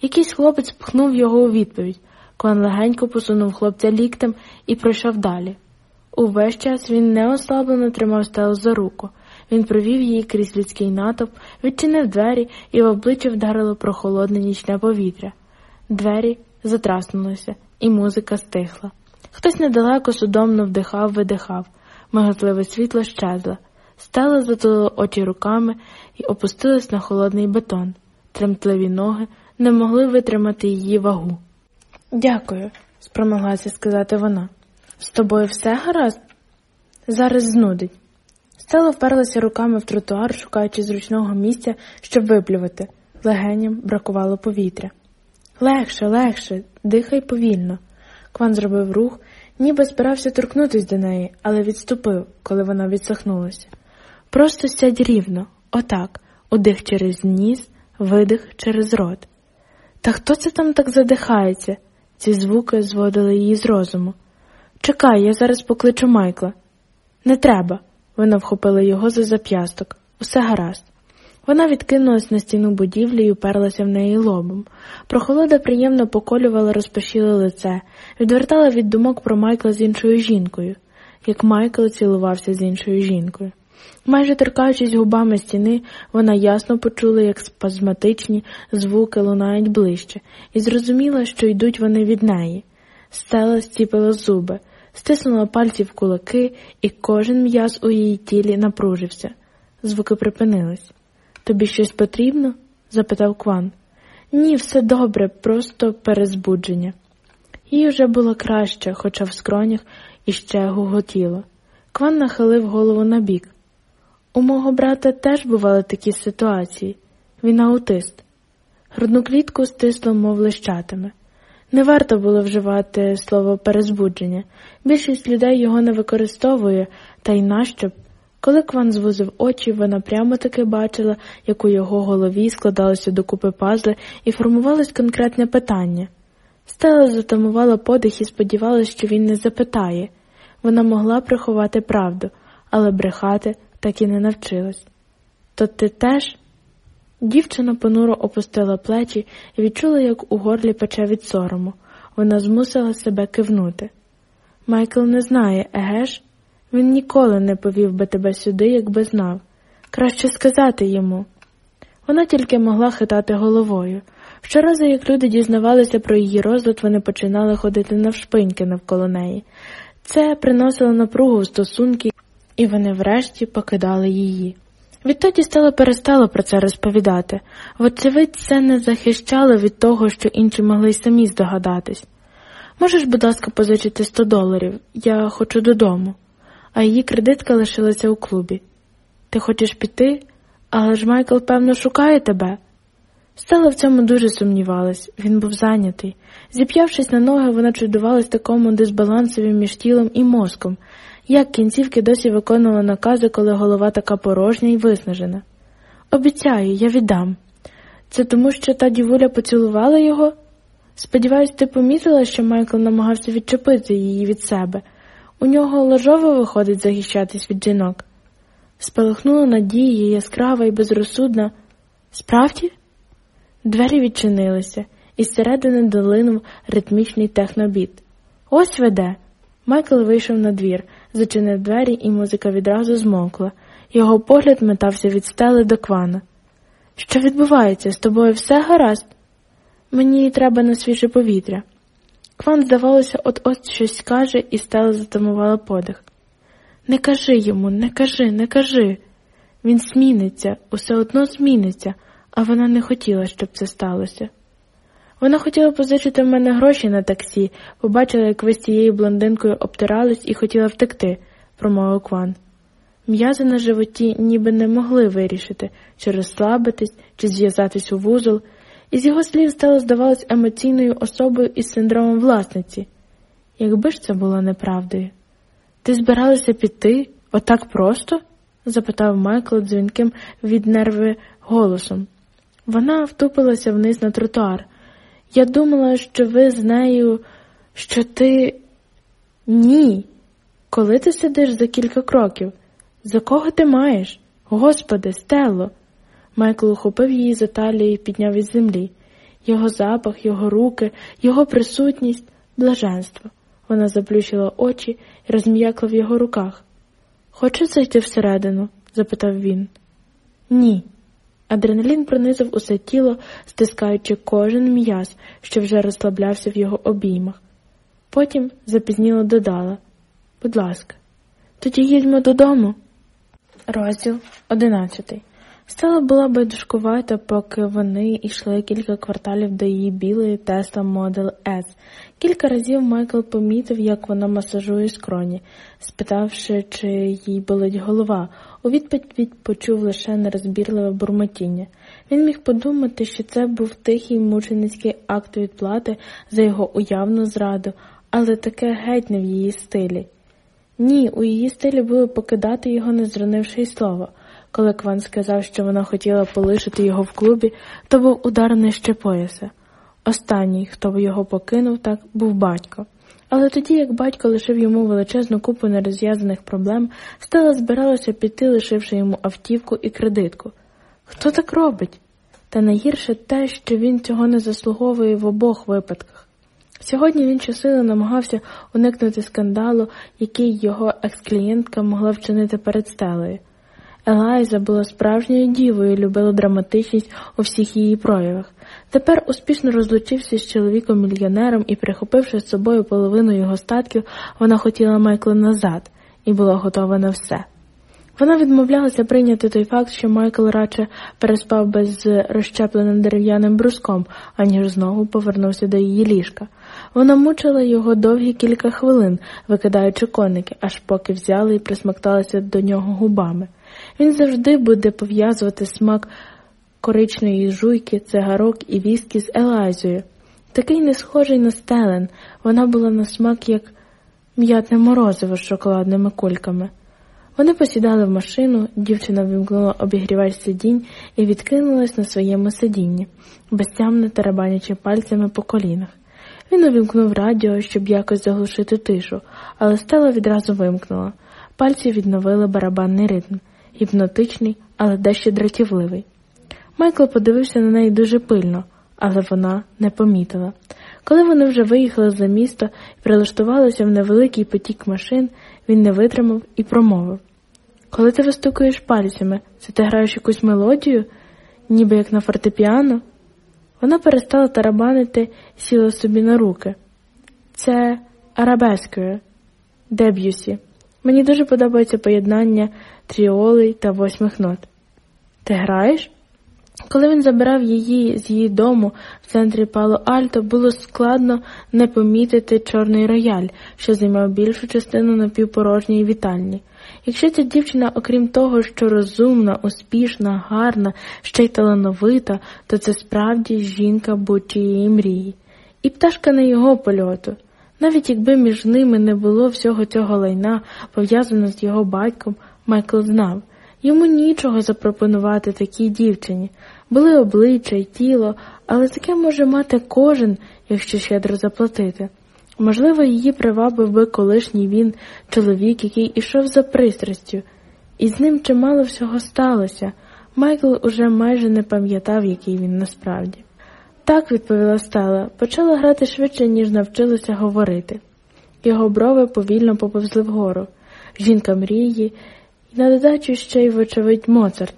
Якийсь хлопець пхнув його у відповідь. Кван легенько посунув хлопця ліктем і пройшов далі. Увесь час він неослаблено тримав стелу за руку. Він провів її крізь людський натовп, відчинив двері і в обличчя вдарило прохолодне нічне повітря. Двері затраснулися, і музика стихла. Хтось недалеко судомно вдихав, видихав, миготливе світло щезло. Стела затулила очі руками і опустилась на холодний бетон. Тремтливі ноги не могли витримати її вагу. Дякую, спромоглася сказати вона. З тобою все гаразд? Зараз знудить. Стела вперлася руками в тротуар, шукаючи зручного місця, щоб виплювати. Легеням бракувало повітря. Легше, легше, дихай повільно. Кван зробив рух, ніби збирався торкнутися до неї, але відступив, коли вона відсахнулася. Просто сядь рівно, отак, удих через ніс, видих через рот. Та хто це там так задихається? Ці звуки зводили її з розуму. Чекай, я зараз покличу Майкла. Не треба. Вона вхопила його за зап'ясток. Усе гаразд. Вона відкинулась на стіну будівлі і уперлася в неї лобом. Прохолода приємно поколювала розпашіле лице, відвертала від думок про Майкла з іншою жінкою, як Майкл цілувався з іншою жінкою. Майже торкаючись губами стіни, вона ясно почула, як спазматичні звуки лунають ближче, і зрозуміла, що йдуть вони від неї. Стела зціпила зуби, стиснула пальці в кулаки, і кожен м'яз у її тілі напружився. Звуки припинились. Тобі щось потрібно? запитав Кван. Ні, все добре, просто перезбудження. Їй вже було краще, хоча в скронях іще гуготіло. Кван нахилив голову набік. У мого брата теж бували такі ситуації. Він аутист. Грудну клітку стисло, мов лищатиме. Не варто було вживати слово перезбудження. Більшість людей його не використовує, та й нащо б. Коли Кван звузив очі, вона прямо таки бачила, як у його голові складалися докупи пазли і формувалось конкретне питання. Стела затамувала подих і сподівалася, що він не запитає. Вона могла приховати правду, але брехати так і не навчилась. То ти теж? Дівчина понуро опустила плечі і відчула, як у горлі пече від сорому. Вона змусила себе кивнути. Майкл не знає, еге ж? Він ніколи не повів би тебе сюди, якби знав. Краще сказати йому. Вона тільки могла хитати головою. Щоразу, як люди дізнавалися про її розлад, вони починали ходити навшпиньки навколо неї. Це приносило напругу в стосунки, і вони врешті покидали її. Відтоді стала перестала про це розповідати, вочевидь, це не захищало від того, що інші могли й самі здогадатись. Можеш, будь ласка, позичити 100 доларів, я хочу додому, а її кредитка лишилася у клубі. Ти хочеш піти, але ж Майкл, певно, шукає тебе. Стала в цьому дуже сумнівалась, він був зайнятий. Зіп'явшись на ноги, вона чудувалась такому дисбалансові між тілом і мозком, як кінцівки досі виконували накази, коли голова така порожня і виснажена. Обіцяю, я віддам. Це тому, що та дівуля поцілувала його? Сподіваюсь, ти помітила, що Майкл намагався відчепити її від себе. У нього ложово виходить захищатись від жінок. Спалахнула надія, яскрава і безрозсудна. Справді? Двері відчинилися, і зсередини долинув ритмічний технобіт. Ось веде. Майкл вийшов на двір, зачинив двері, і музика відразу змовкла. Його погляд метався від стели до квана. Що відбувається? З тобою все гаразд? Мені треба на свіже повітря. Кван, здавалося, от от щось скаже, і стела затамувала подих. Не кажи йому, не кажи, не кажи. Він зміниться, усе одно зміниться, а вона не хотіла, щоб це сталося. Вона хотіла позичити в мене гроші на таксі, побачила, як ви з цією блондинкою обтирались і хотіла втекти, промовив Кван. М'язи на животі ніби не могли вирішити, чи розслабитись, чи зв'язатись у вузол, і з його слів стало здавалось емоційною особою із синдромом власниці. Якби ж це було неправдою. Ти збиралася піти отак просто? запитав Майкл дзвінким від нерви голосом. Вона втупилася вниз на тротуар. Я думала, що ви з нею, що ти. Ні. Коли ти сидиш за кілька кроків? За кого ти маєш? Господи, Стелло. Майкл ухопив її за талію і підняв із землі. Його запах, його руки, його присутність, блаженство. Вона заплющила очі і розм'якла в його руках. Хочеш зайти всередину? запитав він. Ні. Адреналін пронизав усе тіло, стискаючи кожен м'яз, що вже розслаблявся в його обіймах. Потім запізніло додала Будь ласка, тоді їдьмо додому. Розділ одинадцятий. Стала була байдужкувата, поки вони йшли кілька кварталів до її білої Tesla Model S. Кілька разів Майкл помітив, як вона масажує скроні, спитавши, чи їй болить голова. У відповідь почув лише нерозбірливе бурмотіння. Він міг подумати, що це був тихий мученицький акт відплати за його уявну зраду, але таке геть не в її стилі. Ні, у її стилі було покидати його, не зронивши й слова. Коли Кван сказав, що вона хотіла полишити його в клубі, то був удар нижче пояса. Останній, хто б його покинув так, був батько. Але тоді, як батько лишив йому величезну купу нерозв'язаних проблем, стала збиралася піти, лишивши йому автівку і кредитку. Хто так робить? Та найгірше те, що він цього не заслуговує в обох випадках. Сьогодні він щосили намагався уникнути скандалу, який його екс-клієнтка могла вчинити перед стелею. Елайза була справжньою дівою, і любила драматичність у всіх її проявах. Тепер успішно розлучився з чоловіком-мільйонером і, прихопивши з собою половину його статків, вона хотіла Майкла назад і була готова на все. Вона відмовлялася прийняти той факт, що Майкл радше переспав би з розщепленим дерев'яним бруском, аніж знову повернувся до її ліжка. Вона мучила його довгі кілька хвилин, викидаючи коники, аж поки взяли і присмакталися до нього губами. Він завжди буде пов'язувати смак коричної жуйки, цигарок і віскі з Елайзою. Такий не схожий на стелен, вона була на смак, як м'ятне морозиво з шоколадними кульками. Вони посідали в машину, дівчина вимкнула обігрівач сидінь і відкинулась на своєму сидінні, безтямно тарабанячи пальцями по колінах. Він увімкнув радіо, щоб якось заглушити тишу, але стела відразу вимкнула. Пальці відновили барабанний ритм, гіпнотичний, але дещо дратівливий. Майкл подивився на неї дуже пильно, але вона не помітила. Коли вони вже виїхали за місто і прилаштувалися в невеликий потік машин, він не витримав і промовив Коли ти вистукуєш пальцями, це ти граєш якусь мелодію, ніби як на фортепіано? Вона перестала тарабанити сіла собі на руки. Це арабескою, Деб'юсі. Мені дуже подобається поєднання тріолей та восьмих нот. Ти граєш? Коли він забирав її з її дому в центрі Пало Альто, було складно не помітити чорний рояль, що займав більшу частину напівпорожньої вітальні. Якщо ця дівчина, окрім того, що розумна, успішна, гарна, ще й талановита, то це справді жінка будь-чиєї мрії. І пташка не його польоту. Навіть якби між ними не було всього цього лайна, пов'язаного з його батьком, Майкл знав. Йому нічого запропонувати такій дівчині. Були обличчя й тіло, але таке може мати кожен, якщо щедро заплатити. Можливо, її привабив би колишній він, чоловік, який ішов за пристрастю, і з ним чимало всього сталося. Майкл уже майже не пам'ятав, який він насправді. Так, відповіла Стела, почала грати швидше, ніж навчилася говорити. Його брови повільно поповзли вгору. Жінка мрії, і на додачу ще й, вочевидь, Моцарт.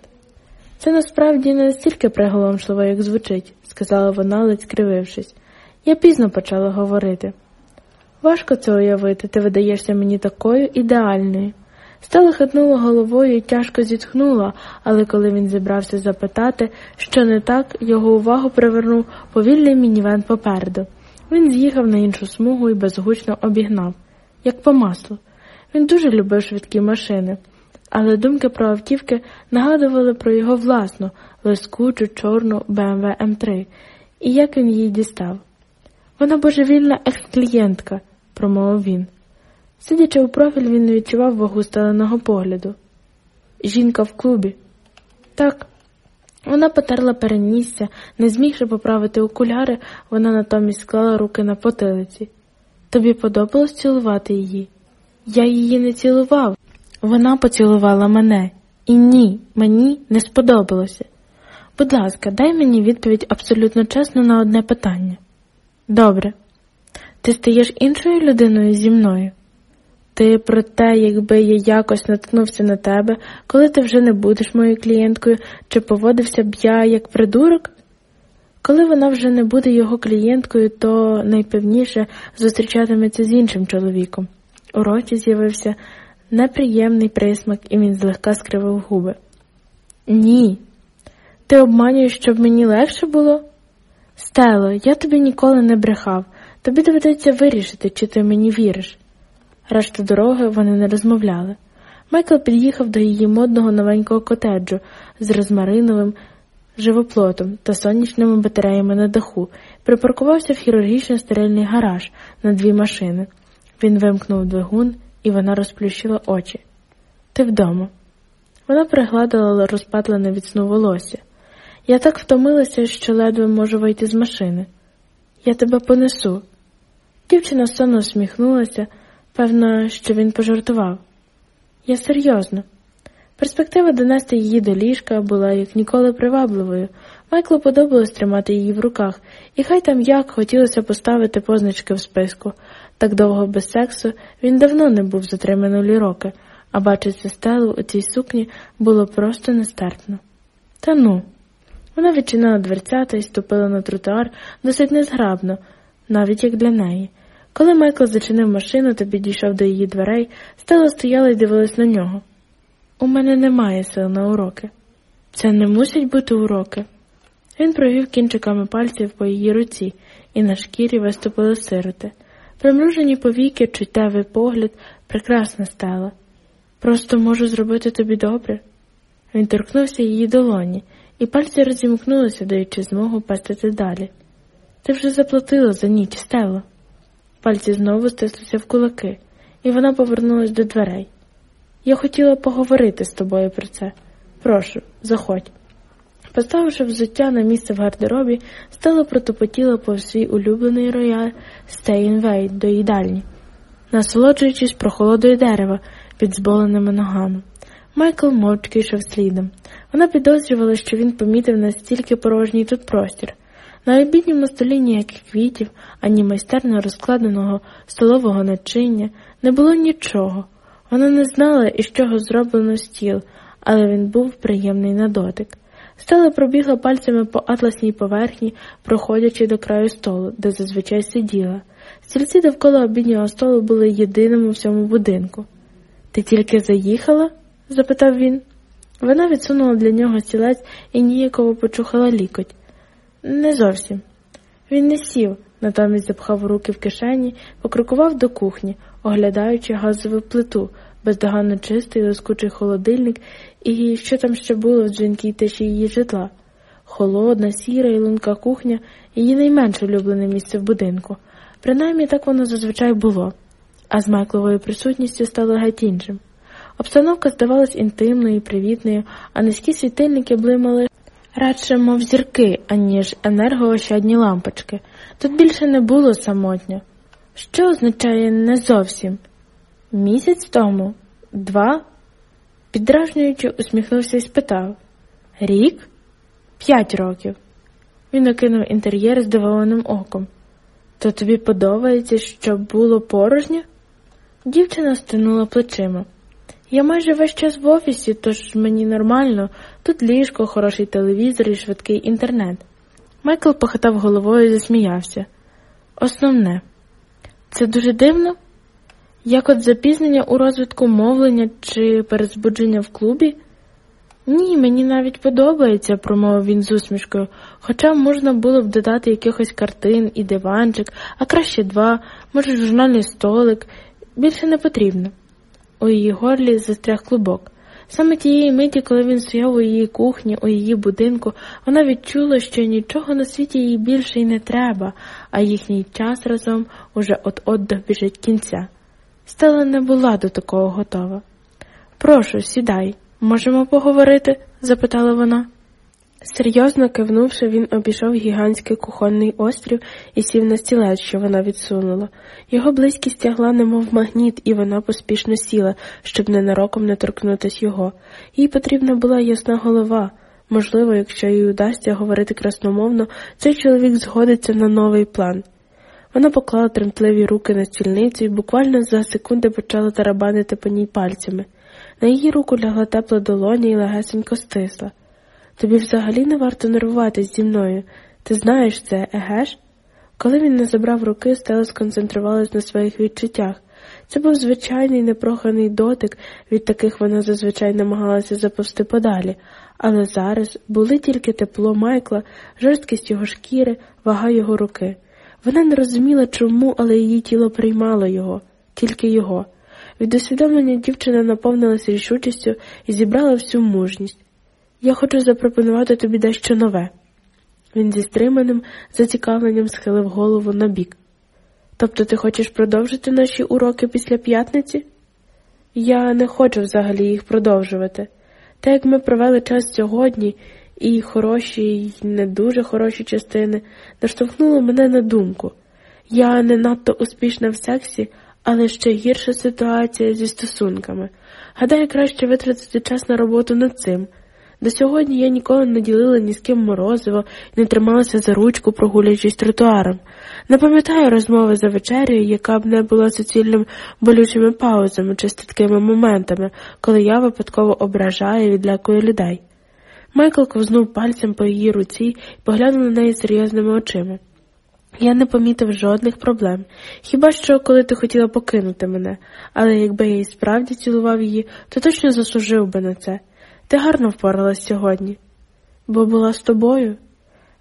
Це насправді не настільки приголомшливо, як звучить, сказала вона, ледь скривившись. Я пізно почала говорити. Важко це уявити, ти видаєшся мені такою ідеальною. Стала хитнула головою і тяжко зітхнула, але коли він зібрався запитати, що не так, його увагу привернув повільний мінівен попереду. Він з'їхав на іншу смугу і безгучно обігнав, як по маслу. Він дуже любив швидкі машини, але думки про автівки нагадували про його власну, лискучу, чорну BMW М3, і як він її дістав. Вона божевільна екс-клієнтка, промовив він. Сидячи у профіль, він не відчував вагу сталеного погляду. Жінка в клубі. Так. Вона потерла перенісся, не змігши поправити окуляри, вона натомість склала руки на потилиці. Тобі подобалось цілувати її? Я її не цілував. Вона поцілувала мене. І ні, мені не сподобалося. Будь ласка, дай мені відповідь абсолютно чесно на одне питання. Добре. Ти стаєш іншою людиною зі мною? Ти про те, якби я якось наткнувся на тебе, коли ти вже не будеш моєю клієнткою, чи поводився б я як придурок? Коли вона вже не буде його клієнткою, то найпевніше зустрічатиметься з іншим чоловіком. У роті з'явився неприємний присмак, і він злегка скривив губи. Ні, Ти обманюєш, щоб мені легше було? Стело, я тобі ніколи не брехав. Тобі доведеться вирішити, чи ти мені віриш. Решту дороги вони не розмовляли. Майкл під'їхав до її модного новенького котеджу з розмариновим живоплотом та сонячними батареями на даху, припаркувався в хірургічно стерильний гараж на дві машини. Він вимкнув двигун, і вона розплющила очі. Ти вдома. Вона пригладила розпатлене від сну волосся. Я так втомилася, що ледве можу вийти з машини. Я тебе понесу. Дівчина сонно усміхнулася, певно, що він пожартував. Я серйозно. Перспектива донести її до ліжка була як ніколи привабливою. Майклу подобалось тримати її в руках, і хай там як хотілося поставити позначки в списку. Так довго без сексу він давно не був затриманий роки, а бачити стелу у цій сукні було просто нестерпно. Та ну. Вона відчинила дверцята і ступила на тротуар досить незграбно, навіть як для неї. Коли Майкл зачинив машину та підійшов до її дверей, стела стояла і дивилась на нього. У мене немає сил на уроки. Це не мусять бути уроки. Він провів кінчиками пальців по її руці, і на шкірі виступили сироти. Примружені повіки, чуттєвий погляд, прекрасна стела. Просто можу зробити тобі добре. Він торкнувся її долоні, і пальці розімкнулися, даючи змогу пестити далі. Ти вже заплатила за ніч, стела. Пальці знову стислися в кулаки, і вона повернулась до дверей. Я хотіла поговорити з тобою про це. Прошу, заходь. Поставивши взуття на місце в гардеробі, Стела протупотіла повз свій улюблений рояль Стейнвейт до їдальні, насолоджуючись прохолодою дерева під зболеними ногами. Майкл мовчки йшов слідом. Вона підозрювала, що він помітив настільки порожній тут простір. На обідньому столі ніяких квітів, ані майстерно розкладеного столового начиння не було нічого. Вона не знала, із чого зроблено стіл, але він був приємний на дотик. Стела пробігла пальцями по атласній поверхні, проходячи до краю столу, де зазвичай сиділа. Стільці довкола обіднього столу були єдиним у всьому будинку. Ти тільки заїхала? запитав він. Вона відсунула для нього стілець і ніяково почухала лікоть. Не зовсім. Він не сів, натомість запхав руки в кишені, покрокував до кухні, оглядаючи газову плиту, бездоганно чистий лискучий холодильник і що там ще було в дзвінкій тиші її житла. Холодна, сіра і лунка кухня її найменше улюблене місце в будинку. Принаймні так воно зазвичай було, а з Майкловою присутністю стало геть іншим. Обстановка здавалась інтимною і привітною, а низькі світильники блимали радше, мов зірки, аніж енергоощадні лампочки. Тут більше не було самотньо. Що означає не зовсім? Місяць тому? Два? Підражнюючи, усміхнувся і спитав Рік? П'ять років. Він окинув інтер'єр здивованим оком. То тобі подобається, щоб було порожньо? Дівчина стинула плечима. Я майже весь час в офісі, тож мені нормально, тут ліжко, хороший телевізор і швидкий інтернет. Майкл похитав головою і засміявся. Основне, це дуже дивно? Як от запізнення у розвитку мовлення чи перезбудження в клубі? Ні, мені навіть подобається, промовив він з усмішкою, хоча можна було б додати якихось картин і диванчик, а краще два, може, журнальний столик. Більше не потрібно. У її горлі застряг клубок. Саме тієї миті, коли він стояв у її кухні, у її будинку, вона відчула, що нічого на світі їй більше й не треба, а їхній час разом уже от-от добіжить кінця. Стела не була до такого готова. Прошу, сідай, можемо поговорити? запитала вона. Серйозно кивнувши, він обійшов гігантський кухонний острів і сів на стілець, що вона відсунула. Його близькість тягла, немов магніт, і вона поспішно сіла, щоб ненароком не торкнутися його. Їй потрібна була ясна голова. Можливо, якщо їй удасться говорити красномовно, цей чоловік згодиться на новий план. Вона поклала тремтливі руки на стільницю і буквально за секунди почала тарабанити по ній пальцями. На її руку лягла тепла долоня і легесенько стисла. Тобі взагалі не варто нервуватись зі мною. Ти знаєш це, егеш? Коли він не забрав руки, Стела сконцентрувалась на своїх відчуттях. Це був звичайний непроханий дотик, від таких вона зазвичай намагалася заповсти подалі, але зараз були тільки тепло Майкла, жорсткість його шкіри, вага його руки. Вона не розуміла, чому, але її тіло приймало його, тільки його. Від усвідомлення дівчина наповнилася рішучістю і зібрала всю мужність. Я хочу запропонувати тобі дещо нове. Він зі стриманим зацікавленням схилив голову на бік. Тобто ти хочеш продовжити наші уроки після п'ятниці? Я не хочу взагалі їх продовжувати. Та як ми провели час сьогодні, і хороші, і не дуже хороші частини, наштовхнуло мене на думку. Я не надто успішна в сексі, але ще гірша ситуація зі стосунками. Гадаю, краще витратити час на роботу над цим. До сьогодні я ніколи не ділила ні з ким морозиво не трималася за ручку, прогулюючись тротуаром. Не пам'ятаю розмови за вечерею, яка б не була суцільним болючими паузами чи статкими моментами, коли я випадково ображаю і відлякую людей. Майкл ковзнув пальцем по її руці і поглянув на неї серйозними очима. Я не помітив жодних проблем, хіба що коли ти хотіла покинути мене, але якби я і справді цілував її, то точно заслужив би на це. Ти гарно впоралась сьогодні, бо була з тобою.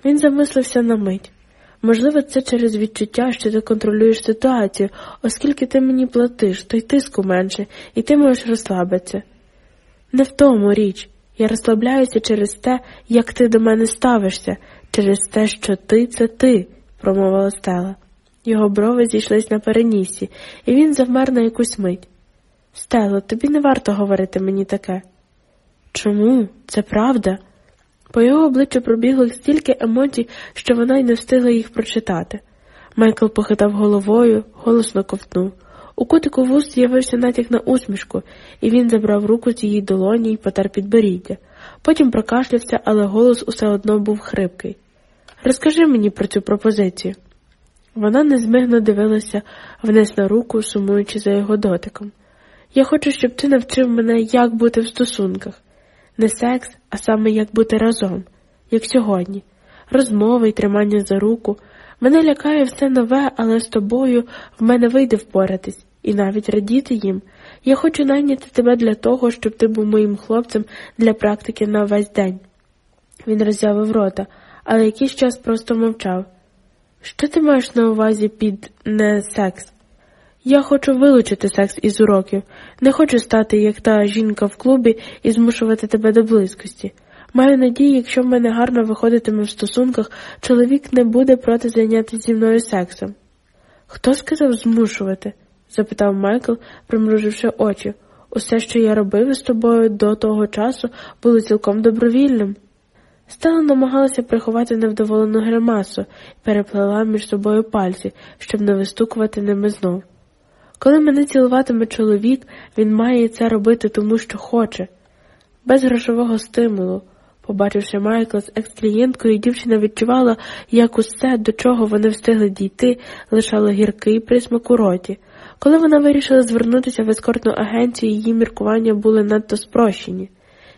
Він замислився на мить. Можливо, це через відчуття, що ти контролюєш ситуацію, оскільки ти мені платиш, то й тиску менше, і ти можеш розслабитися. Не в тому річ. Я розслабляюся через те, як ти до мене ставишся, через те, що ти це ти, промовила Стела. Його брови зійшлись на перенісі, і він завмер на якусь мить. Стело, тобі не варто говорити мені таке. Чому? Це правда? По його обличчю пробігло стільки емоцій, що вона й не встигла їх прочитати. Майкл похитав головою, голосно ковтнув. У кутику вуст з'явився натяк на усмішку, і він забрав руку з її долоні й потер підборіддя. Потім прокашлявся, але голос усе одно був хрипкий. Розкажи мені про цю пропозицію. Вона незмигно дивилася вниз на руку, сумуючи за його дотиком. Я хочу, щоб ти навчив мене, як бути в стосунках. Не секс, а саме як бути разом, як сьогодні, розмови й тримання за руку. Мене лякає все нове, але з тобою в мене вийде впоратись і навіть радіти їм. Я хочу найняти тебе для того, щоб ти був моїм хлопцем для практики на весь день. Він роззявив рота, але якийсь час просто мовчав. Що ти маєш на увазі під не секс? Я хочу вилучити секс із уроків, не хочу стати, як та жінка в клубі, і змушувати тебе до близькості. Маю надію, якщо в мене гарно виходитиме в стосунках, чоловік не буде проти зайнятися зі мною сексом. Хто сказав змушувати? запитав Майкл, примруживши очі. Усе, що я робив із тобою до того часу, було цілком добровільним. Стала намагалася приховати невдоволену гримасу і переплела між собою пальці, щоб не вистукувати ними знов. Коли мене цілуватиме чоловік, він має це робити тому, що хоче, без грошового стимулу. Побачивши Майкла з екс-клієнткою, дівчина відчувала, як усе, до чого вони встигли дійти, лишало гіркий присмак у роті. Коли вона вирішила звернутися в ескортну агенцію, її міркування були надто спрощені.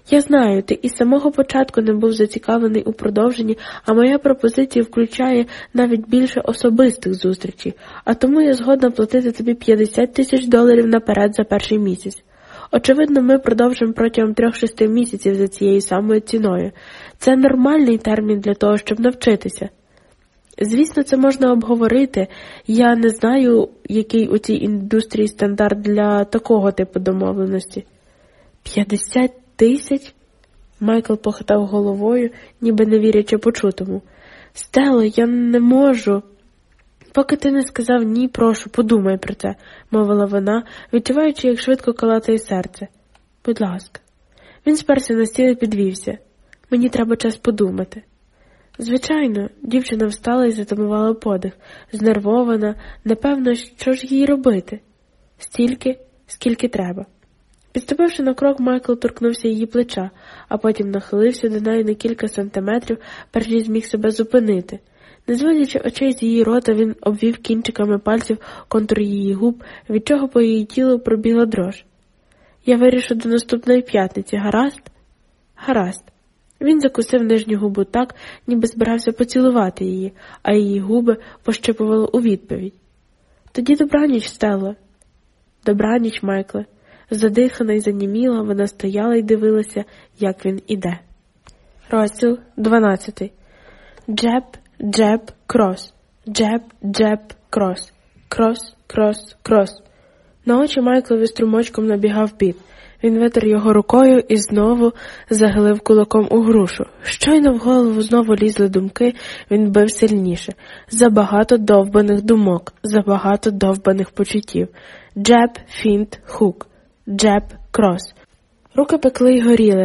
Я знаю, ти із самого початку не був зацікавлений у продовженні, а моя пропозиція включає навіть більше особистих зустрічей, а тому я згодна платити тобі 50 тисяч доларів наперед за перший місяць. Очевидно, ми продовжимо протягом трьох-шести місяців за цією самою ціною. Це нормальний термін для того, щоб навчитися. Звісно, це можна обговорити. Я не знаю, який у цій індустрії стандарт для такого типу домовленості. П'ятдесят тисяч? Майкл похитав головою, ніби не вірячи почутому. Стело, я не можу. Поки ти не сказав ні, прошу, подумай про це, мовила вона, відчуваючи, як швидко калатає серце. Будь ласка, він сперся на стіл і підвівся. Мені треба час подумати. Звичайно, дівчина встала і затамувала подих, знервована, непевно, що ж їй робити, стільки, скільки треба. Підступивши на крок, Майкл торкнувся її плеча, а потім нахилився до неї на кілька сантиметрів, перш ніж зміг себе зупинити. Не зводячи очей з її рота, він обвів кінчиками пальців контур її губ, від чого по її тілу пробігла дрож. Я вирішу до наступної п'ятниці, гаразд? Гаразд. Він закусив нижню губу так, ніби збирався поцілувати її, а її губи пощипували у відповідь. Тоді добраніч, Стелла. Добраніч, Майкле. Задихана й заніміла, вона стояла і дивилася, як він іде. Розділ 12. Джеб, джеб, крос. Джеб, джеб, крос. Крос, крос, крос. На очі Майклові струмочком набігав піт. Він витер його рукою і знову загилив кулаком у грушу. Щойно в голову знову лізли думки, він бив сильніше. Забагато довбаних думок, забагато довбаних почуттів. Джеб, фінт, хук. Джеб, крос. Руки пекли й горіли,